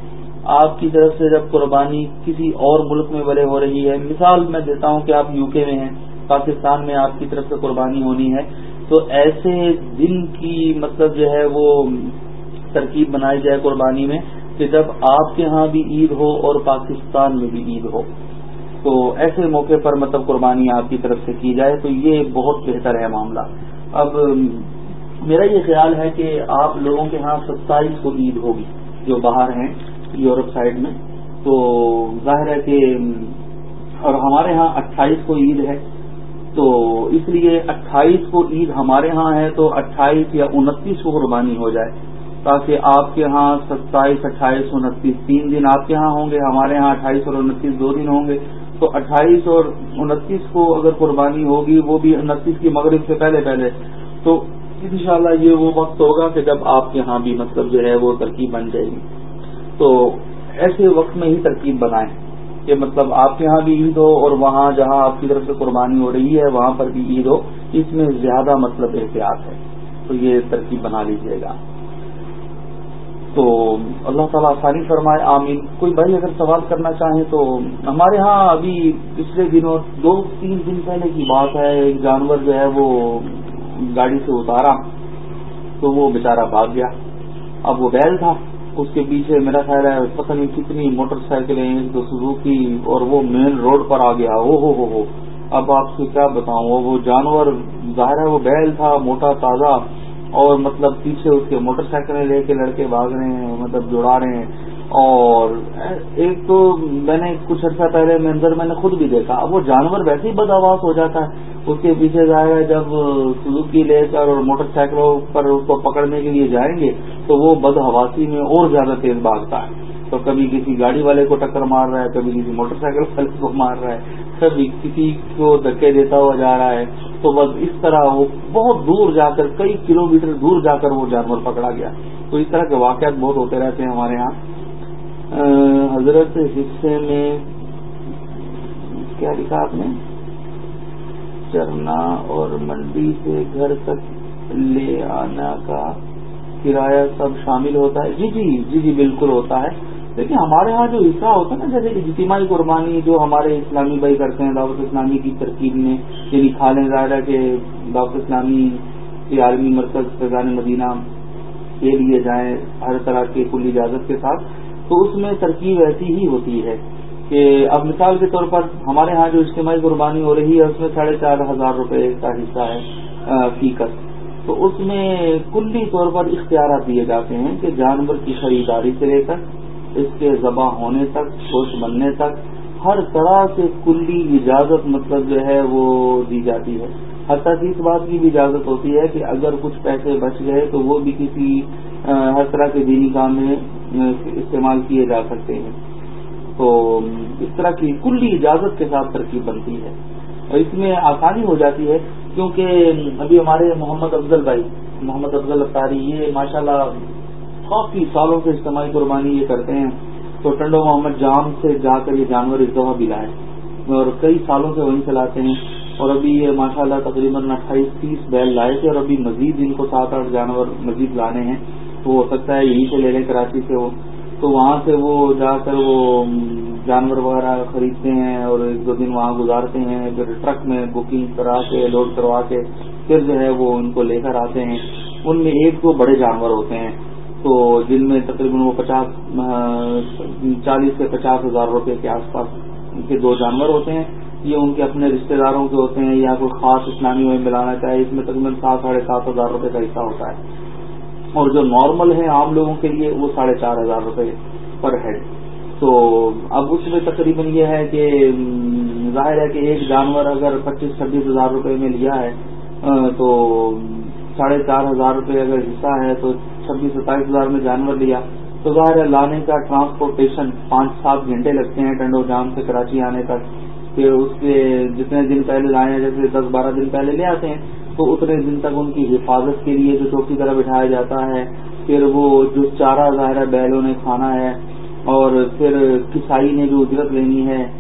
آپ کی طرف سے جب قربانی کسی اور ملک میں بلے ہو رہی ہے، مثال میں دیتا ہوں کہ آپ یو کے میں ہیں۔ پاکستان میں آپ کی طرف سے قربانی ہونی ہے۔ تو ایسے دن کی مطلب جو ہے وہ ترکیب بنائی جائے قربانی میں کہ جب آپ کے ہاں بھی عید ہو اور پاکستان میں بھی عید ہو۔ تو ایسے موقع پر مطلب قربانی آپ کی طرف سے کی جائے تو یہ بہت بہتر ہے معاملہ۔ اب میرا یہ خیال ہے کہ آپ لوگوں کے ہاں ستائیس کو عید ہوگی جو باہر ہیں یورپ سائڈ میں۔ تو ظاہر ہے کہ اور ہمارے ہاں اٹھائیس کو عید ہے۔ تو اس لیے اٹھائیس کو عید ہمارے ہاں ہے تو اٹھائیس یا انتیس کو قربانی ہو جائے تاکہ آپ کے ہاں ستائیس، اٹھائیس، انتیس تین دن آپ کے ہاں ہوں گے، ہمارے ہاں اٹھائیس اور انتیس دو دن ہوں گے۔ تو اٹھائیس اور انتیس کو اگر قربانی ہوگی، وہ بھی انتیس کی مغرب سے پہلے پہلے۔ تو انشاءاللہ یہ وہ وقت ہوگا کہ جب آپ کے ہاں بھی مطلب جو ہے وہ ترکیب بن جائے گی۔ تو ایسے وقت میں ہی ترکیب بنائیں۔ کہ مطلب آپ کے ہاں بھی عید ہو اور وہاں جہاں آپ کی طرف سے قربانی ہو رہی ہے، وہاں پر بھی عید ہو، اس میں زیادہ مطلب احتیاط ہے۔ تو یہ ترکیب بنا لیجیے گا۔ تو اللہ تعالیٰ آسانی فرمائے، آمین۔ کوئی بھائی اگر سوال کرنا چاہیں تو ہمارے ہاں ابھی پچھلے دنوں، دو تین دن پہلے کی بات ہے، ایک جانور جو ہے وہ گاڑی سے اتارا تو وہ بیچارہ بھاگ گیا۔ اب وہ بیل تھا۔ اس کے پیچھے میرا خیال ہے پتہ نہیں کتنی موٹر سائیکلیں تو سزوکی اور وہ مین روڈ پر آ گیا۔ او ہو ہو ہو۔ اب آپ سے کیا بتاؤں؟ وہ جانور، ظاہر ہے وہ بیل تھا، موٹا، تازہ اور مطلب پیچھے اس کے موٹر سائیکلیں لے کے لڑکے بھاگ رہے ہیں مطلب جڑا رہے ہیں۔ اور ایک تو میں نے کچھ عرصہ پہلے منظر میں نے خود بھی دیکھا، اب وہ جانور ویسے ہی بد آواز ہو جاتا ہے۔ اس کے پیچھے ظاہر ہے جب سزوکی لے کر اور موٹر سائیکلوں پر اس کو پکڑنے کے لیے جائیں گے، تو وہ بد حواسی میں اور زیادہ تیز بھاگتا ہے۔ تو کبھی کسی گاڑی والے کو ٹکر مار رہا ہے، کبھی کسی موٹر سائیکل والے کو مار رہا ہے، کبھی کسی کو دھکے دیتا ہوا جا رہا ہے۔ تو بس اس طرح وہ بہت دور جا کر، کئی کلو میٹر دور جا کر وہ جانور پکڑا گیا۔ تو اس طرح کے واقعات بہت ہوتے رہتے ہیں ہمارے یہاں۔ حضرت حصے میں کیا لکھا آپ نے؟ چرنا اور منڈی سے گھر تک لے آنا کا کرایہ سب شامل ہوتا ہے۔ جی جی جی جی بالکل ہوتا ہے۔ دیکھیں، ہمارے ہاں جو حصہ ہوتا ہے نا، جیسے اجتماعی قربانی جو ہمارے اسلامی بھائی کرتے ہیں، دعوت اسلامی کی ترکیب میں یعنی کھالیں ظاہر ہے کہ دعوت اسلامی کے عالمی مرکز فیضان مدینہ کے لیے جائیں، ہر طرح کے کل اجازت کے ساتھ۔ تو اس میں ترکیب ایسی ہی ہوتی ہے کہ اب مثال کے طور پر ہمارے ہاں جو اجتماعی قربانی ہو رہی ہے، اس میں ساڑھے چار ہزار روپے کا حصہ ہے فیکس تو اس میں کلی طور پر اختیارات دیے جاتے ہیں کہ جانور کی خریداری سے لے کر، اس کے ذبح ہونے تک گوشت بننے تک، ہر طرح سے کلی اجازت مطلب جو ہے وہ دی جاتی ہے۔ حتیٰ کہ اس بات کی بھی اجازت ہوتی ہے کہ اگر کچھ پیسے بچ گئے تو وہ بھی کسی ہر طرح کے دینی کام میں استعمال کیے جا سکتے ہیں۔ تو اس طرح کی کلی اجازت کے ساتھ ترکیب بنتی ہے۔ اور اس میں آسانی ہو جاتی ہے کیونکہ ابھی ہمارے محمد افضل بھائی، محمد افضل اختاری، یہ ماشاء اللہ کافی سالوں سے اجتماعی قربانی یہ کرتے ہیں۔ تو ٹنڈو محمد جام سے جا کر یہ جانور اس دفعہ بھی لائے۔ اور کئی سالوں سے وہیں چلاتے ہیں۔ اور ابھی یہ ماشاء اللہ تقریباً اٹھائیس تیس بیل لائے تھے اور ابھی مزید ان کو سات آٹھ جانور مزید لانے ہیں۔ تو ہو سکتا ہے یہیں سے لے لیں کراچی سے وہ۔ تو وہاں سے وہ جا کر وہ جانور وغیرہ خریدتے ہیں اور ایک دو دن وہاں گزارتے ہیں، پھر ٹرک میں بکنگ کرا کے، لوڈ کروا کے پھر جو ہے وہ ان کو لے کر آتے ہیں۔ ان میں ایک دو بڑے جانور ہوتے ہیں۔ تو جن میں تقریباً وہ پچاس چالیس سے پچاس ہزار روپے کے آس پاس کے دو جانور ہوتے ہیں۔ یہ ان کے اپنے رشتہ داروں کے ہوتے ہیں۔ یا کوئی خاص اسلامی میں ملانا چاہے، اس میں تقریباً سات ساڑھے سات ہزار روپے کا حصہ ہوتا ہے۔ اور جو نارمل ہے عام لوگوں کے لیے وہ ساڑھے چار ہزار روپے پر ہیڈ تو اب اس میں تقریباً یہ ہے کہ ظاہر ہے کہ ایک جانور اگر پچیس چھبیس ہزار روپے میں لیا ہے تو ساڑھے چار ہزار روپے اگر حصہ ہے تو چھبیس ستائیس ہزار میں جانور لیا۔ تو ظاہر ہے لانے کا ٹرانسپورٹیشن پانچ سات گھنٹے لگتے ہیں ٹنڈو جام سے کراچی آنے تک۔ پھر اس کے جتنے دن پہلے لائے ہیں، جیسے دس بارہ دن پہلے لے آتے ہیں تو اتنے دن تک ان کی حفاظت کے لیے جو چوکی طرح بٹھایا جاتا ہے، پھر وہ جو چارہ ظاہر ہے بیلوں نے کھانا ہے اور پھر کسائی نے جو اجرت لینی ہے،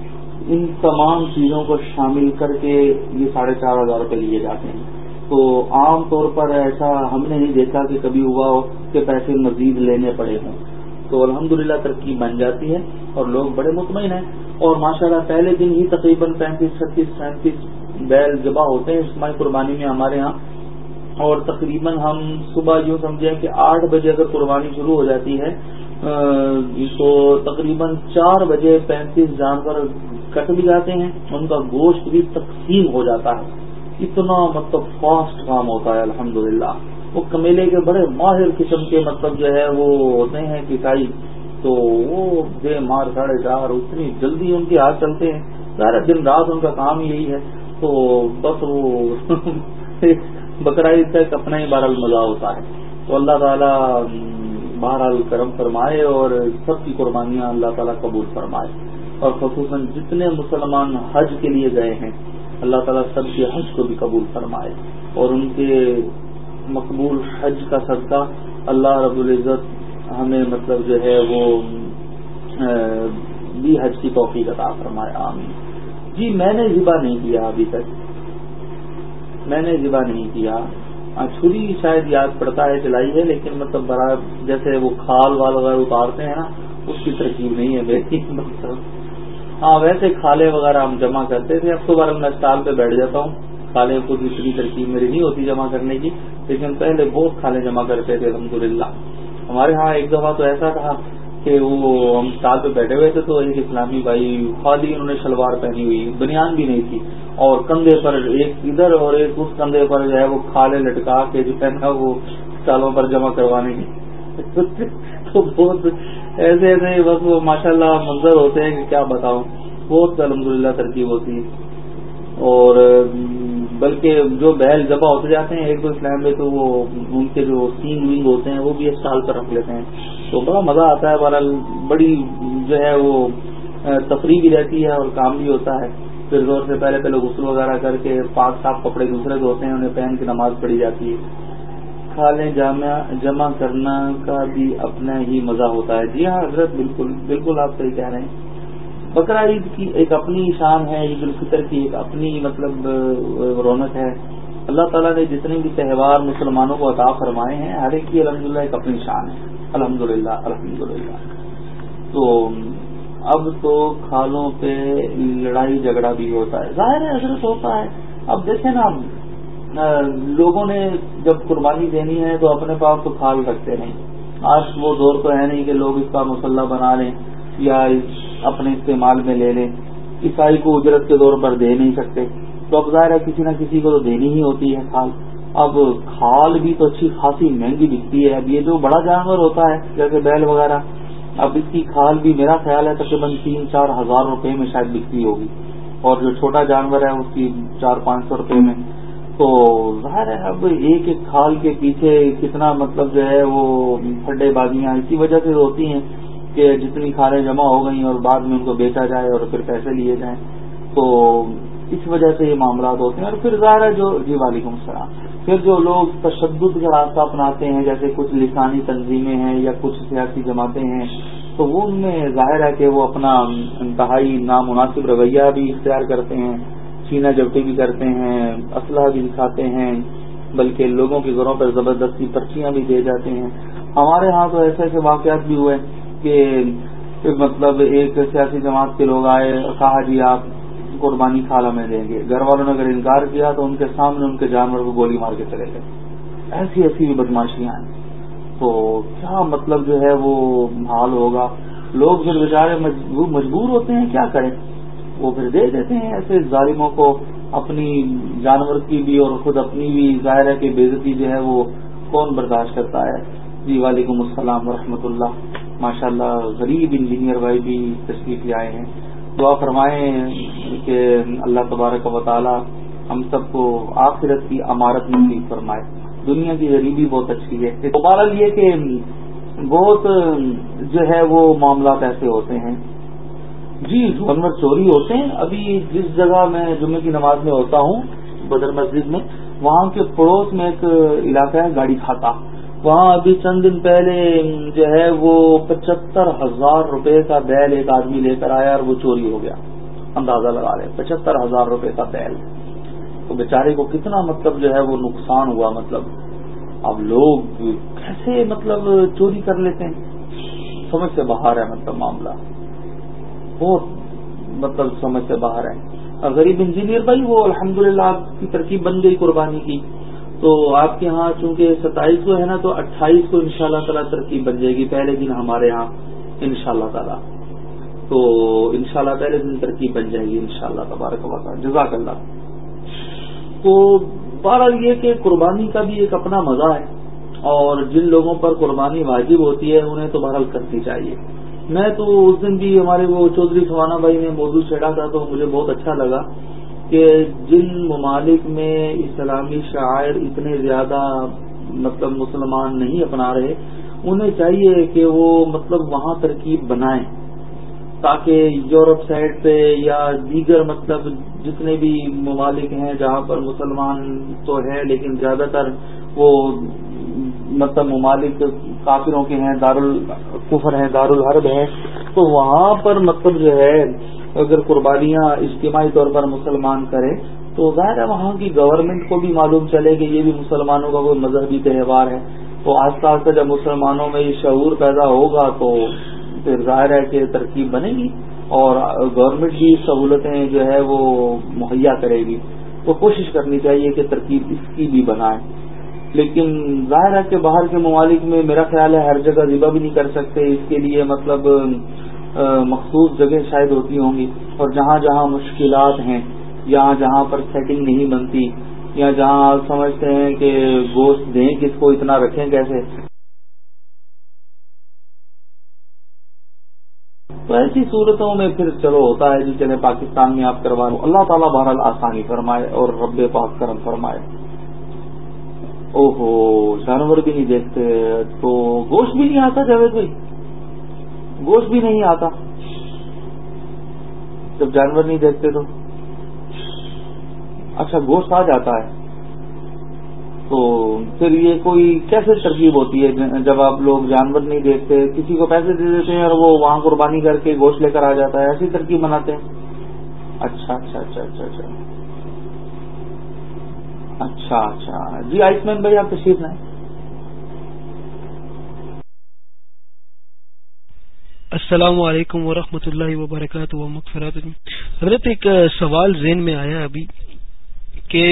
ان تمام چیزوں کو شامل کر کے یہ ساڑھے چار ہزار روپے لیے جاتے ہیں۔ تو عام طور پر ایسا ہم نے نہیں دیکھا کہ کبھی ہوا ہو کہ پیسے مزید لینے پڑے ہوں۔ تو الحمدللہ ترقی بن جاتی ہے اور لوگ بڑے مطمئن ہیں۔ اور ماشاءاللہ پہلے دن ہی تقریباً پینتیس، چھتیس، سینتیس بیل جبا ہوتے ہیں اسماعی قربانی میں ہمارے ہاں۔ اور تقریباً ہم صبح یوں سمجھیں کہ آٹھ بجے اگر قربانی شروع ہو جاتی ہے تو تقریباً چار بجے پینتیس جانور کٹ بھی جاتے ہیں، ان کا گوشت بھی تقسیم ہو جاتا ہے۔ اتنا مطلب فاسٹ کام ہوتا ہے، الحمدللہ۔ وہ کمیلے کے بڑے ماہر قسم کے مطلب جو ہے، وہ ہوتے ہیں کسائی تو وہ بے مار ساڑھے چار، اتنی جلدی ان کے ہاتھ چلتے ہیں۔ سارا دن رات ان کا کام یہی ہے۔ تو بس وہ عید کا ایک اپنا ہی بہرحال مزہ ہوتا ہے۔ تو اللہ تعالیٰ بہرحال کرم فرمائے اور سب کی قربانیاں اللہ تعالیٰ قبول فرمائے۔ اور خصوصاً جتنے مسلمان حج کے لیے گئے ہیں، اللہ تعالیٰ سب کے حج کو بھی قبول فرمائے۔ اور ان کے مقبول حج کا صدقہ اللہ رب العزت ہمیں مطلب جو ہے وہ بھی حج کی توفیق عطا فرمائے۔ آمین۔ جی میں نے ذبح نہیں کیا ابھی تک۔ میں نے ذبح نہیں کیا۔ چھری شاید یاد پڑتا ہے چلائی ہے، لیکن مطلب بڑا جیسے وہ کھال وال وغیرہ اتارتے ہیں نا، اس کی ترکیب نہیں ہے میری۔ (laughs) مطلب ہاں ویسے کھالے وغیرہ ہم جمع کرتے تھے۔ اب تو بار میں اسٹال پہ بیٹھ جاتا ہوں۔ کھالے کو دوسری ترکیب میری نہیں ہوتی جمع کرنے کی، لیکن پہلے بہت کھالے جمع کرتے تھے الحمد ہمارے ہاں ایک دفعہ تو ایسا تھا کہ وہ ہم ساتھ پہ بیٹھے ہوئے تھے تو ایک اسلامی بھائی خالی انہوں نے شلوار پہنی ہوئی، بنیان بھی نہیں تھی۔ اور کندھے پر ایک ادھر اور ایک اس کندھے پر جو ہے وہ کھالے لٹکا کے جو ہے نا وہ سالوں پر جمع کروانے کی (laughs) تو بہت ایسے ایسے بس وہ ماشاء اللہ منظر ہوتے ہیں کہ کیا بتاؤں۔ بہت الحمد للہ ترکیب ہوتی۔ ہے اور بلکہ جو بیل جبا ہوتے جاتے ہیں ایک دو اسلام میں تو وہ ان کے جو سینگ وینگ ہوتے ہیں وہ بھی ایک سال پر رکھ لیتے ہیں۔ تو بڑا مزہ آتا ہے، بہرحال بڑی جو ہے وہ تفریح بھی رہتی ہے اور کام بھی ہوتا ہے۔ پھر زور سے پہلے پہلے غسل وغیرہ کر کے پاک صاف کپڑے دوسرے جو ہوتے ہیں، انہیں پہن کے نماز پڑھی جاتی ہے۔ کھالیں جامع، جمع کرنا کا بھی اپنا ہی مزہ ہوتا ہے۔ جی ہاں حضرت، بالکل بالکل آپ صحیح کہہ رہے ہیں۔ بقرا عید کی ایک اپنی شان ہے، عید الفطر کی ایک اپنی مطلب رونق ہے۔ اللہ تعالیٰ نے جتنے بھی تہوار مسلمانوں کو عطا فرمائے ہیں، ہر ایک کی الحمد للہ ایک اپنی شان ہے۔ الحمد للہ الحمد للہ تو، اب تو کھالوں پہ لڑائی جھگڑا بھی ہوتا ہے۔ ظاہر ہے، حضرت ہوتا ہے۔ اب دیکھیں نا لوگوں نے جب قربانی دینی ہے تو اپنے پاس تو کھال رکھتے نہیں۔ آج وہ دور تو ہے نہیں کہ لوگ اس کا مسلح بنا لیں۔ یا اپنے استعمال میں لے لیں۔ عیسائی کو اجرت کے طور پر دے نہیں سکتے۔ تو اب ظاہر ہے کسی نہ کسی کو تو دینی ہی ہوتی ہے کھال اب کھال بھی تو اچھی خاصی مہنگی بکتی ہے۔ اب یہ جو بڑا جانور ہوتا ہے، جیسے بیل وغیرہ، اب اس کی کھال بھی میرا خیال ہے تقریباً تین چار ہزار روپے میں شاید بکتی ہوگی۔ اور جو چھوٹا جانور ہے، اس کی چار پانچ سو روپے میں۔ تو ظاہر ہے اب ایک ایک کھال کے پیچھے کتنا مطلب جو ہے وہ پھڈے بازیاں، اسی وجہ سے ہوتی ہیں۔ کہ جتنی کھالیں جمع ہو گئی اور بعد میں ان کو بیچا جائے اور پھر پیسے لیے جائیں، تو اس وجہ سے یہ معاملات ہوتے ہیں۔ اور پھر ظاہر ہے جو جی وعلیکم السلام۔ پھر جو لوگ تشدد کا راستہ اپناتے ہیں، جیسے کچھ لسانی تنظیمیں ہیں یا کچھ سیاسی جماعتیں ہیں، تو وہ ان میں ظاہر ہے کہ وہ اپنا انتہائی نامناسب رویہ بھی اختیار کرتے ہیں چینا جبٹی بھی کرتے ہیں، اسلحہ بھی دکھاتے ہیں، بلکہ لوگوں کے گھروں پر زبردستی پرچیاں بھی دے جاتے ہیں۔ ہمارے ہاں تو ایسے ایسے واقعات بھی ہوئے۔ کہ مطلب ایک سیاسی جماعت کے لوگ آئے، کہا جی آپ قربانی کھالا میں دیں گے۔ گھر والوں نے اگر انکار کیا تو ان کے سامنے ان کے جانور کو گولی مار کے چلے گئے۔ ایسی ایسی بھی بدماشیاں ہیں۔ تو کیا مطلب جو ہے وہ حال ہوگا؟ لوگ پھر بیچارے مجبور ہوتے ہیں، کیا کریں؟ وہ پھر دے دیتے ہیں ایسے ظالموں کو اپنی جانور کی بھی اور خود اپنی بھی ظاہر ہے کہ بےزتی جو ہے وہ کون برداشت کرتا ہے؟ جی وعلیکم السلام ورحمۃ اللہ۔ ماشاء اللہ غریب انجینئر بھائی بھی تشریف لے آئے ہیں۔ دعا فرمائیں کہ اللہ تبارک و تعالی ہم سب کو آخرت کی عمارت نصیب فرمائے۔ دنیا کی غریبی بہت اچھی ہے۔ دوبارہ یہ کہ بہت جو ہے وہ معاملات ایسے ہوتے ہیں۔ جی جانور چوری ہوتے ہیں۔ ابھی جس جگہ میں جمعے کی نماز میں ہوتا ہوں، بدر مسجد میں، وہاں کے پڑوس میں ایک علاقہ ہے، گاڑی کھاتا۔ وہاں ابھی چند دن پہلے جو ہے وہ پچہتر ہزار روپے کا بیل ایک آدمی لے کر آیا اور وہ چوری ہو گیا۔ اندازہ لگا رہے پچہتر ہزار روپے کا بیل۔ تو بیچارے کو کتنا مطلب جو ہے وہ نقصان ہوا مطلب اب لوگ کیسے مطلب چوری کر لیتے ہیں؟ سمجھ سے باہر ہے مطلب معاملہ۔ بہت مطلب سمجھ سے باہر ہے۔ غریب انجینئر بھائی، وہ الحمدللہ للہ کی ترکیب بن گئی قربانی کی۔ تو آپ کے ہاں چونکہ ستائیس کو ہے نا تو اٹھائیس کو ان شاء اللہ تعالیٰ ترکیب بن جائے گی، پہلے دن ہمارے ہاں ان شاء اللہ تعالیٰ۔ تو ان شاء اللہ پہلے دن ترکیب بن جائے گی ان شاء اللہ تبارک وقت جزاک اللہ۔ تو بہرحال یہ کہ قربانی کا بھی ایک اپنا مزہ ہے اور جن لوگوں پر قربانی واجب ہوتی ہے انہیں تو بہرحال کرنی چاہیے۔ میں تو اس دن بھی ہمارے وہ چودھری سوانا بھائی نے موضوع چھیڑا تھا تو مجھے بہت اچھا لگا۔ کہ جن ممالک میں اسلامی شاعر اتنے زیادہ مطلب مسلمان نہیں اپنا رہے، انہیں چاہیے کہ وہ مطلب وہاں ترکیب بنائیں، تاکہ یورپ سائڈ پہ یا دیگر مطلب جتنے بھی ممالک ہیں جہاں پر مسلمان تو ہے لیکن زیادہ تر وہ مطلب ممالک کافروں کے ہیں دار القفر ہیں دار الحرب ہیں، تو وہاں پر مطلب جو ہے اگر قربانیاں اجتماعی طور پر مسلمان کریں تو ظاہر ہے وہاں کی گورنمنٹ کو بھی معلوم چلے کہ یہ بھی مسلمانوں کا کوئی مذہبی تہوار ہے۔ تو آہستہ آہستہ جب مسلمانوں میں یہ شعور پیدا ہوگا تو پھر ظاہر ہے کہ ترکیب بنے گی اور گورنمنٹ کی سہولتیں جو ہے وہ مہیا کرے گی۔ تو کوشش کرنی چاہیے کہ ترکیب اس کی بھی بنائے۔ لیکن ظاہر ہے کہ باہر کے ممالک میں میرا خیال ہے ہر جگہ ذبح بھی نہیں کر سکتے۔ اس کے لیے مطلب مخصوص جگہ شاید ہوتی ہوں گی اور جہاں جہاں مشکلات ہیں یا جہاں پر سیٹنگ نہیں بنتی، یا جہاں آپ سمجھتے ہیں کہ گوشت دیں کس کو، اتنا رکھیں کیسے؟ تو ایسی صورتوں میں پھر چلو، ہوتا ہے جی چلے پاکستان میں آپ کروا لو۔ اللہ تعالیٰ بہرحال آسانی فرمائے اور رب پاک کرم فرمائے۔ او ہو جانور بھی نہیں دیکھتے، تو گوشت بھی نہیں آتا جاوید بھائی گوشت بھی نہیں آتا۔ جب جانور نہیں دیکھتے تو اچھا گوشت آ جاتا ہے۔ تو پھر یہ کوئی کیسے ترکیب ہوتی ہے جب آپ لوگ جانور نہیں دیکھتے، کسی کو پیسے دے دیتے ہیں اور وہ وہاں قربانی کر کے گوشت لے کر آ جاتا ہے؟ ایسی ترکیب بناتے ہیں۔ اچھا اچھا اچھا اچھا اچھا۔ اچھا اچھا۔ جی آئس مین بھائی آپ تشریف لائیں۔ السلام علیکم ورحمۃ اللہ وبرکاتہ حضرت ایک سوال ذہن میں آیا ابھی کہ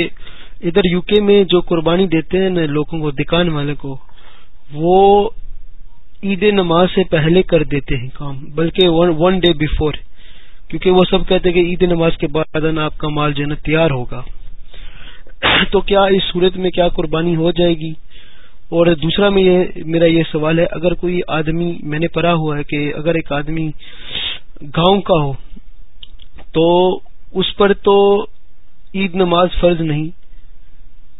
ادھر یو کے میں جو قربانی دیتے ہیں نا لوگوں کو، دکان والے کو، وہ عید نماز سے پہلے کر دیتے ہیں کام، بلکہ ون ڈے بیفور، کیونکہ وہ سب کہتے ہیں کہ عید نماز کے بعد آپ کا مال جو ہے تیار ہوگا۔ تو کیا اس صورت میں کیا قربانی ہو جائے گی؟ اور دوسرا میں یہ میرا یہ سوال ہے، اگر کوئی آدمی میں نے پڑھا ہوا ہے کہ اگر ایک آدمی گاؤں کا ہو، تو اس پر تو عید نماز فرض نہیں،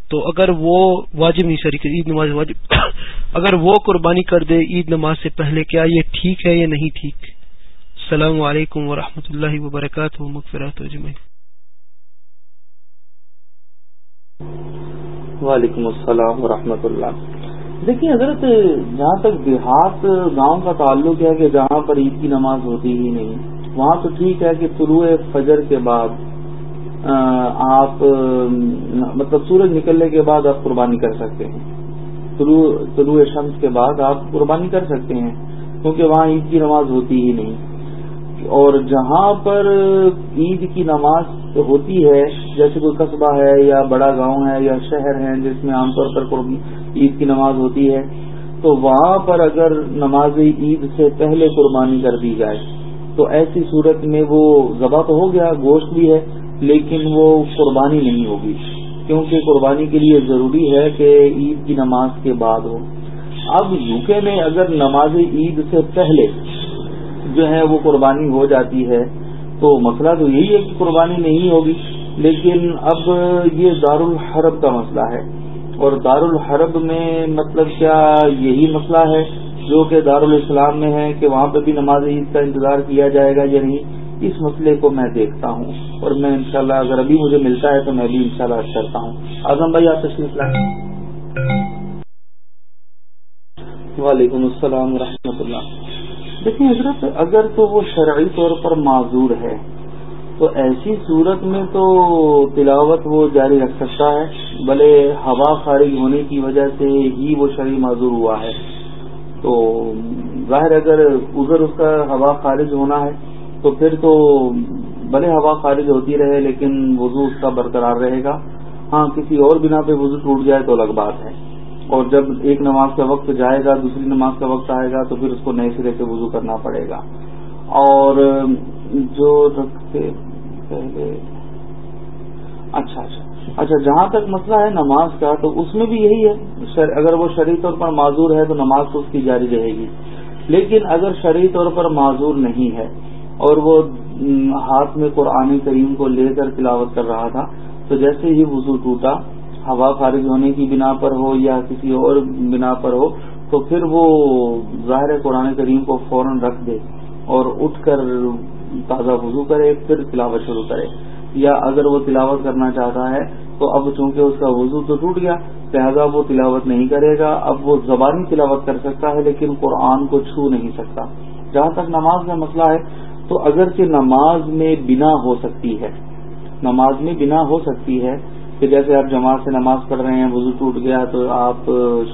تو اگر وہ واجب نہیں سر عید نماز واجب (coughs) اگر وہ قربانی کر دے عید نماز سے پہلے، کیا یہ ٹھیک ہے یا نہیں ٹھیک؟ السلام علیکم ورحمۃ اللہ وبرکاتہ مغفرات وعلیکم السلام ورحمۃ اللہ۔ دیکھیے حضرت، جہاں تک دیہات گاؤں کا تعلق ہے کہ جہاں پر عید کی نماز ہوتی ہی نہیں، وہاں تو ٹھیک ہے کہ طلوع فجر کے بعد آپ مطلب سورج نکلنے کے بعد آپ قربانی کر سکتے ہیں۔ طلوع شمس کے بعد آپ قربانی کر سکتے ہیں، کیونکہ وہاں عید کی نماز ہوتی ہی نہیں۔ اور جہاں پر عید کی نماز ہوتی ہے، جیسے کوئی قصبہ ہے یا بڑا گاؤں ہے یا شہر ہے جس میں عام طور پر عید کی نماز ہوتی ہے، تو وہاں پر اگر نماز عید سے پہلے قربانی کر دی جائے، تو ایسی صورت میں وہ ذبح تو ہو گیا، گوشت بھی ہے، لیکن وہ قربانی نہیں ہوگی۔ کیونکہ قربانی کے لیے ضروری ہے کہ عید کی نماز کے بعد ہو۔ اب یو کے میں اگر نماز عید سے پہلے جو ہے وہ قربانی ہو جاتی ہے تو مسئلہ تو یہی ہے کہ قربانی نہیں ہوگی، لیکن اب یہ دارالحرب کا مسئلہ ہے۔ اور دارالحرب میں مطلب کیا یہی مسئلہ ہے جو کہ دارالاسلام میں ہے کہ وہاں پہ بھی نماز عید کا انتظار کیا جائے گا یا نہیں؟ اس مسئلے کو میں دیکھتا ہوں۔ اور میں انشاءاللہ اگر ابھی مجھے ملتا ہے تو میں بھی انشاءاللہ شاء کرتا ہوں۔ اعظم بھائی، آپ تشریف لائیں۔ وعلیکم السلام ورحمۃ اللہ۔ دیکھیں حضرت، اگر تو وہ شرعی طور پر معذور ہے، تو ایسی صورت میں تو تلاوت وہ جاری رکھ سکتا ہے بھلے ہوا خارج ہونے کی وجہ سے ہی وہ شرعی معذور ہوا ہے۔ تو ظاہر اگر ادھر اس کا ہوا خارج ہونا ہے، تو پھر تو بھلے ہوا خارج ہوتی رہے، لیکن وضو اس کا برقرار رہے گا۔ ہاں کسی اور بنا پہ وضو ٹوٹ جائے تو الگ بات ہے۔ اور جب ایک نماز کا وقت جائے گا، دوسری نماز کا وقت آئے گا، تو پھر اس کو نئے سرے سے وضو کرنا پڑے گا۔ اور جو رکھتے پہلے اچھا اچھا۔ اچھا جہاں تک مسئلہ ہے نماز کا، تو اس میں بھی یہی ہے۔ اگر وہ شرعی طور پر معذور ہے تو نماز تو اس کی جاری رہے گی۔ لیکن اگر شرعی طور پر معذور نہیں ہے اور وہ ہاتھ میں قرآن کریم کو لے کر تلاوت کر رہا تھا، تو جیسے ہی وضو ٹوٹا ہوا خارج ہونے کی بنا پر ہو یا کسی اور بنا پر ہو، تو پھر وہ ظاہر قرآن کریم کو فوراً رکھ دے اور اٹھ کر تازہ وضو کرے، پھر تلاوت شروع کرے۔ یا اگر وہ تلاوت کرنا چاہتا ہے، تو اب چونکہ اس کا وضو تو ٹوٹ گیا، لہذا وہ تلاوت نہیں کرے گا۔ اب وہ زبانی تلاوت کر سکتا ہے، لیکن قرآن کو چھو نہیں سکتا۔ جہاں تک نماز کا مسئلہ ہے، تو اگرچہ نماز میں بنا ہو سکتی ہے، نماز میں بنا ہو سکتی ہے کہ جیسے آپ جماعت سے نماز پڑھ رہے ہیں، وضو ٹوٹ گیا تو آپ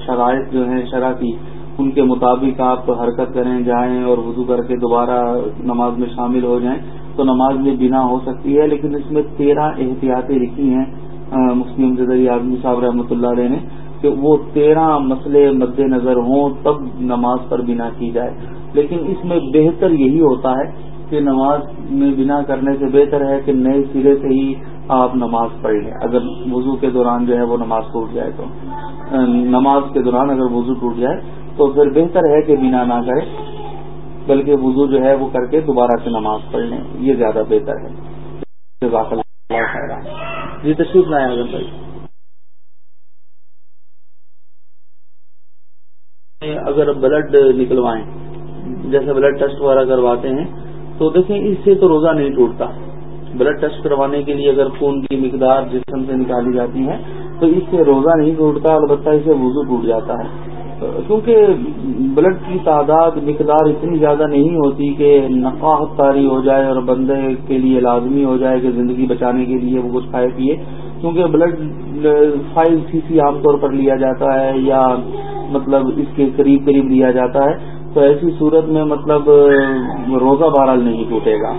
شرائط جو ہیں شرح کی، ان کے مطابق آپ حرکت کریں، جائیں اور وضو کر کے دوبارہ نماز میں شامل ہو جائیں تو نماز میں بنا ہو سکتی ہے۔ لیکن اس میں تیرہ احتیاطیں لکھی ہیں مسلم زدری آدمی صاحب رحمۃ اللہ علیہ نے کہ وہ تیرہ مسئلے مد نظر ہوں تب نماز پر بنا کی جائے۔ لیکن اس میں بہتر یہی ہوتا ہے کہ نماز میں بنا کرنے سے بہتر ہے کہ نئے سرے سے ہی آپ نماز پڑھ لیں۔ اگر وضو کے دوران جو ہے وہ نماز ٹوٹ جائے تو۔ نماز کے دوران اگر وضو ٹوٹ جائے تو پھر بہتر ہے کہ بنا نہ کرے بلکہ وضو جو ہے وہ کر کے دوبارہ سے نماز پڑھ لیں۔ یہ زیادہ بہتر ہے۔ جی تشریف لائیں اگر بھائی اگر بلڈ نکلوائیں، جیسے بلڈ ٹیسٹ وغیرہ کرواتے ہیں تو دیکھیں اس سے تو روزہ نہیں ٹوٹتا۔ بلڈ ٹیسٹ کروانے کے لیے اگر خون کی مقدار جسم سے نکالی جاتی ہے، تو اس سے روزہ نہیں ٹوٹتا البتہ اسے وضو ٹوٹ جاتا ہے۔ کیونکہ بلڈ کی تعداد مقدار اتنی زیادہ نہیں ہوتی کہ نقاہت تاری ہو جائے اور بندے کے لیے لازمی ہو جائے کہ زندگی بچانے کے لیے وہ کچھ کھائے پیے۔ کیونکہ بلڈ فائیو سی سی عام طور پر لیا جاتا ہے یا مطلب اس کے قریب قریب لیا جاتا ہے۔ تو ایسی صورت میں مطلب روزہ بہرحال نہیں ٹوٹے گا۔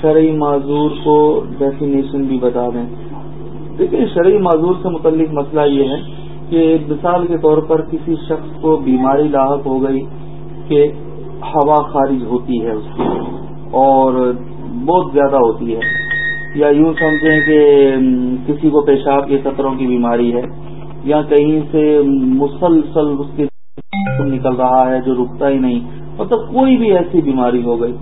شرعی معذور کو ڈیفینیشن بھی بتا دیں۔ دیکھیں، شرعی معذور سے متعلق مسئلہ یہ ہے کہ مثال کے طور پر کسی شخص کو بیماری لاحق ہو گئی کہ ہوا خارج ہوتی ہے اس کی، اور بہت زیادہ ہوتی ہے۔ یا یوں سمجھیں کہ کسی کو پیشاب کے قطروں کی بیماری ہے، یا کہیں سے مسلسل اس کے نکل رہا ہے جو رکتا ہی نہیں۔ مطلب کوئی بھی ایسی بیماری ہو گئی۔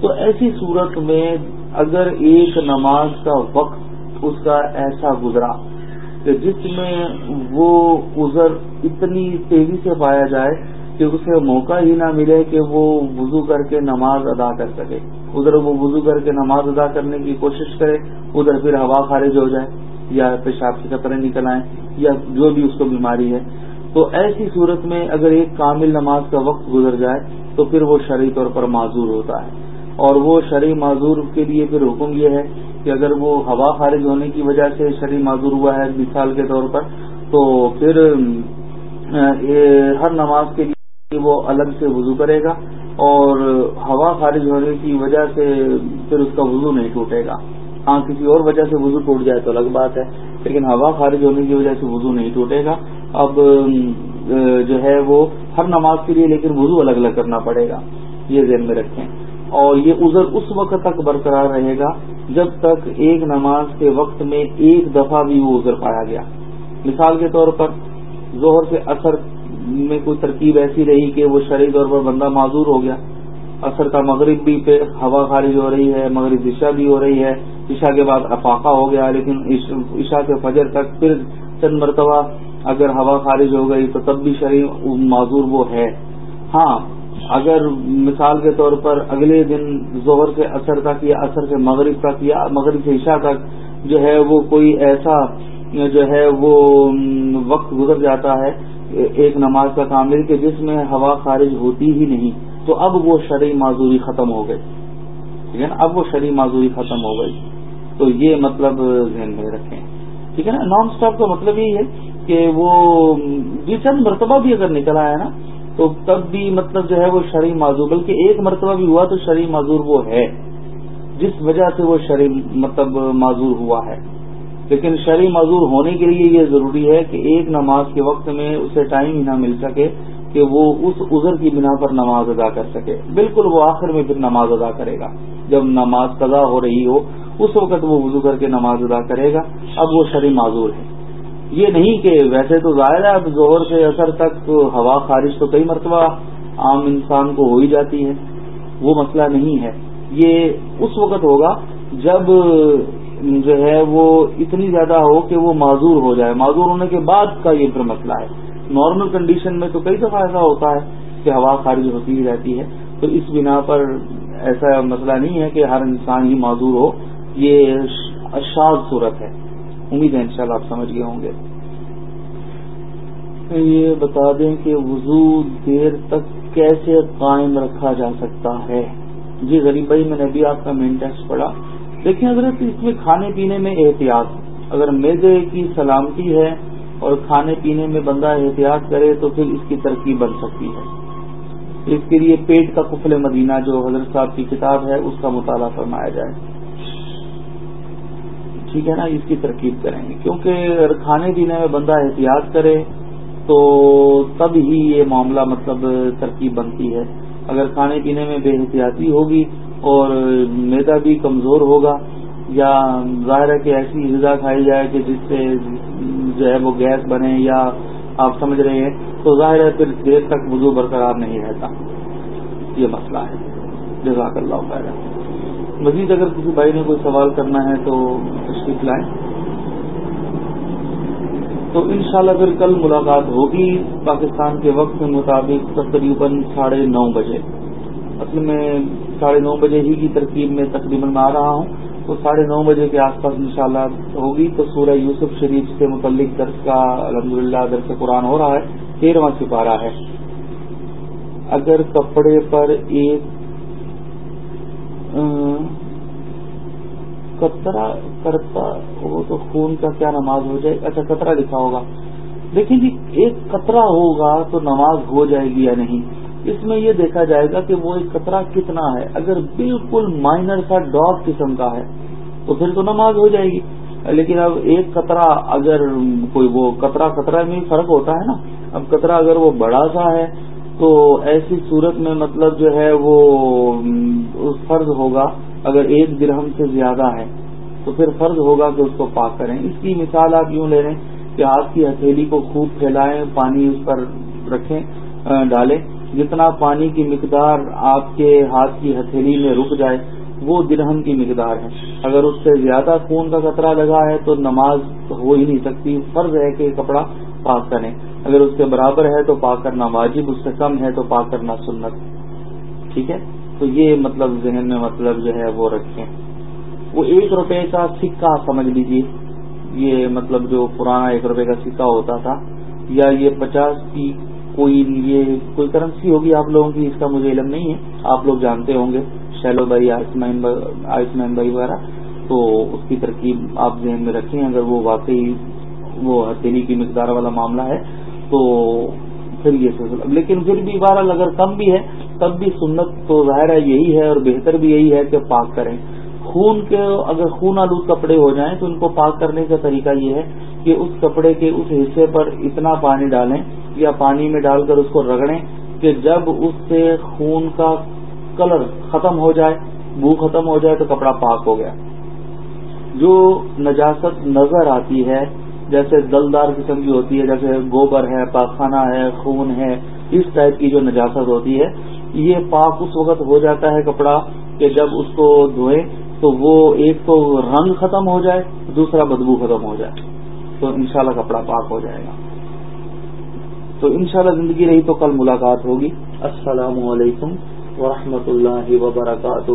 تو ایسی صورت میں اگر ایک نماز کا وقت اس کا ایسا گزرا کہ جس میں وہ عذر اتنی تیزی سے پایا جائے کہ اسے موقع ہی نہ ملے کہ وہ وضو کر کے نماز ادا کر سکے۔ ادھر وہ وضو کر کے نماز ادا کرنے کی کوشش کرے، ادھر پھر ہوا خارج ہو جائے، یا پیشاب کی قطریں نکل آئیں یا جو بھی اس کو بیماری ہے۔ تو ایسی صورت میں اگر ایک کامل نماز کا وقت گزر جائے تو پھر وہ شرعی طور پر معذور ہوتا ہے۔ اور وہ شرعی معذور کے لیے پھر حکم یہ ہے کہ اگر وہ ہوا خارج ہونے کی وجہ سے شرعی معذور ہوا ہے مثال کے طور پر، تو پھر ہر نماز کے لیے وہ الگ سے وضو کرے گا اور ہوا خارج ہونے کی وجہ سے پھر اس کا وضو نہیں ٹوٹے گا۔ ہاں کسی اور وجہ سے وضو ٹوٹ جائے تو الگ بات ہے۔ لیکن ہوا خارج ہونے کی وجہ سے وضو نہیں ٹوٹے گا۔ اب جو ہے وہ ہر نماز کے لیے لیکن وضو الگ الگ کرنا پڑے گا، یہ ذہن میں رکھیں۔ اور یہ عذر اس وقت تک برقرار رہے گا جب تک ایک نماز کے وقت میں ایک دفعہ بھی وہ عذر پایا گیا۔ مثال کے طور پر، ظہر سے اثر میں کوئی ترکیب ایسی رہی کہ وہ شرعی طور پر بندہ معذور ہو گیا۔ اثر کا مغرب بھی پہ ہوا خارج ہو رہی ہے، مغرب عشاء بھی ہو رہی ہے۔ عشاء کے بعد افاقہ ہو گیا، لیکن عشاء کے فجر تک پھر چند مرتبہ اگر ہوا خارج ہو گئی تو تب بھی شرح معذور وہ ہے۔ ہاں اگر مثال کے طور پر اگلے دن ظہر سے اثر تک یا اثر سے مغرب تک یا مغرب سے عشاء تک جو ہے وہ کوئی ایسا جو ہے وہ وقت گزر جاتا ہے، ایک نماز کا کامل کہ جس میں ہوا خارج ہوتی ہی نہیں۔ تو اب وہ شرعی معذوری ختم ہو گئی۔ ٹھیک ہے نا؟ اب وہ شرعی معذوری ختم ہو گئی۔ تو یہ مطلب ذہن میں رکھیں۔ ٹھیک ہے نا؟ نان اسٹاپ کا مطلب یہی ہے کہ وہ جی چند مرتبہ بھی اگر نکل آیا نا، تو تب بھی مطلب جو ہے وہ شرعی معذور، بلکہ ایک مرتبہ بھی ہوا تو شرعی معذور وہ ہے۔ جس وجہ سے وہ شرعی مطلب معذور ہوا ہے۔ لیکن شرعی معذور ہونے کے لیے یہ ضروری ہے کہ ایک نماز کے وقت میں اسے ٹائم ہی نہ مل سکے۔ کہ وہ اس عذر کی بنا پر نماز ادا کر سکے۔ بالکل وہ آخر میں پھر نماز ادا کرے گا۔ جب نماز قضا ہو رہی ہو، اس وقت وہ وضو کر کے نماز ادا کرے گا۔ اب وہ شرعی معذور ہے۔ یہ نہیں کہ ویسے تو ظاہر ہے، اب زہر سے اثر تک ہوا خارج تو کئی مرتبہ عام انسان کو ہو ہی جاتی ہے۔ وہ مسئلہ نہیں ہے۔ یہ اس وقت ہوگا جب جو ہے وہ اتنی زیادہ ہو کہ وہ معذور ہو جائے۔ معذور ہونے کے بعد کا یہ پھر مسئلہ ہے۔ نارمل کنڈیشن میں تو کئی دفعہ ایسا ہوتا ہے کہ ہوا خارج ہوتی ہی رہتی ہے۔ تو اس بنا پر ایسا مسئلہ نہیں ہے کہ ہر انسان ہی معذور ہو۔ یہ اشاد صورت ہے۔ امید ہے انشاءاللہ آپ سمجھ گئے ہوں گے۔ یہ بتا دیں کہ وضو دیر تک کیسے قائم رکھا جا سکتا ہے۔ جی غریب بھائی، میں نے ابھی آپ کا مین ٹیکسٹ پڑھا۔ دیکھیں حضرت اس میں کھانے پینے میں احتیاط۔ اگر میدے کی سلامتی ہے اور کھانے پینے میں بندہ احتیاط کرے تو پھر اس کی ترقی بن سکتی ہے۔ اس کے لیے پیٹ کا کفل مدینہ جو حضرت صاحب کی کتاب ہے، اس کا مطالعہ فرمایا جائے۔ ٹھیک ہے نا؟ اس کی ترکیب کریں گے۔ کیونکہ اگر کھانے پینے میں بندہ احتیاط کرے تو تب ہی یہ معاملہ مطلب ترکیب بنتی ہے۔ اگر کھانے پینے میں بے احتیاطی ہوگی اور میدا بھی کمزور ہوگا یا ظاہر ہے کہ ایسی غذا کھائی جائے کہ جس سے جو ہے وہ گیس بنے یا آپ سمجھ رہے ہیں، تو ظاہر ہے پھر دیر تک وضو برقرار نہیں رہتا۔ یہ مسئلہ ہے۔ جزاک اللہ خیر۔ مزید اگر کسی بھائی نے کوئی سوال کرنا ہے تو تشریف لائیں۔ تو انشاءاللہ پھر کل ملاقات ہوگی۔ پاکستان کے وقت کے مطابق تقریباً ساڑھے نو بجے۔ اصل میں ساڑھے نو بجے ہی کی ترکیب میں تقریباً میں آ رہا ہوں۔ تو ساڑھے نو بجے کے آس پاس انشاءاللہ ہوگی۔ تو سورہ یوسف شریف سے متعلق درس کا الحمد للہ درس قرآن ہو رہا ہے، تیرواں سپارہ ہے۔ اگر کپڑے پر ایک کترا کرتا ہو تو خون کا کیا نماز ہو جائے؟ اچھا کترا لکھا ہوگا۔ دیکھیں جی ایک قطرہ ہوگا تو نماز ہو جائے گی یا نہیں؟ اس میں یہ دیکھا جائے گا کہ وہ ایک قطرہ کتنا ہے۔ اگر بالکل مائنر سا ڈاگ قسم کا ہے، تو پھر تو نماز ہو جائے گی۔ لیکن اب ایک قطرہ اگر کوئی وہ قطرہ قطرہ میں فرق ہوتا ہے نا، اب قطرہ اگر وہ بڑا سا ہے، تو ایسی صورت میں مطلب جو ہے وہ فرض ہوگا، اگر ایک درہم سے زیادہ ہے، تو پھر فرض ہوگا کہ اس کو پاک کریں۔ اس کی مثال آپ یوں لے لیں کہ ہاتھ کی ہتھیلی کو خوب پھیلائیں، پانی اس پر رکھیں، ڈالیں۔ جتنا پانی کی مقدار آپ کے ہاتھ کی ہتھیلی میں رک جائے، وہ درہم کی مقدار ہے۔ اگر اس سے زیادہ خون کا قطرہ لگا ہے تو نماز ہو ہی نہیں سکتی۔ فرض ہے کہ کپڑا پاک کریں۔ اگر اس کے برابر ہے تو پاک کرنا واجب، اس سے کم ہے تو پاک کرنا سنت۔ ٹھیک ہے؟ تو یہ مطلب ذہن میں مطلب جو ہے وہ رکھیں۔ وہ ایک روپے کا سکہ سمجھ لیجیے یہ مطلب جو پرانا ایک روپے کا سکہ ہوتا تھا، یا یہ پچاس کی کوئی یہ کوئی کرنسی ہوگی آپ لوگوں کی، اس کا مجھے علم نہیں ہے۔ آپ لوگ جانتے ہوں گے، شیلو بھائی آیوشمان بھائی وغیرہ تو اس کی ترکیب آپ ذہن میں رکھیں، اگر وہ واقعی وہ ہتھیلی کی مقدار والا معاملہ ہے، تو پھر یہ سلسلہ لیکن پھر بھی بہرحال اگر کم بھی ہے، تب بھی سنت تو ظاہر ہے یہی ہے اور بہتر بھی یہی ہے کہ پاک کریں۔ خون کے، اگر خون آلود کپڑے ہو جائیں تو ان کو پاک کرنے کا طریقہ یہ ہے کہ اس کپڑے کے اس حصے پر اتنا پانی ڈالیں یا پانی میں ڈال کر اس کو رگڑیں کہ جب اس سے خون کا کلر ختم ہو جائے، بو ختم ہو جائے تو کپڑا پاک ہو گیا۔ جو نجاست نظر آتی ہے، جیسے دلدار قسم کی ہوتی ہے، جیسے گوبر ہے، پاخانہ ہے، خون ہے، اس ٹائپ کی جو نجاست ہوتی ہے، یہ پاک اس وقت ہو جاتا ہے کپڑا کہ جب اس کو دھوئیں تو وہ ایک تو رنگ ختم ہو جائے، دوسرا بدبو ختم ہو جائے۔ تو انشاءاللہ کپڑا پاک ہو جائے گا۔ تو انشاءاللہ زندگی رہی تو کل ملاقات ہوگی۔ السلام علیکم ورحمۃ اللہ وبرکاتہ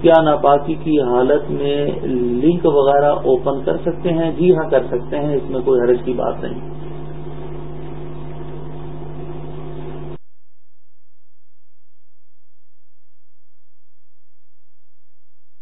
کیا ناپاکی کی حالت میں لنک وغیرہ اوپن کر سکتے ہیں؟ جی ہاں کر سکتے ہیں، اس میں کوئی حرج کی بات نہیں۔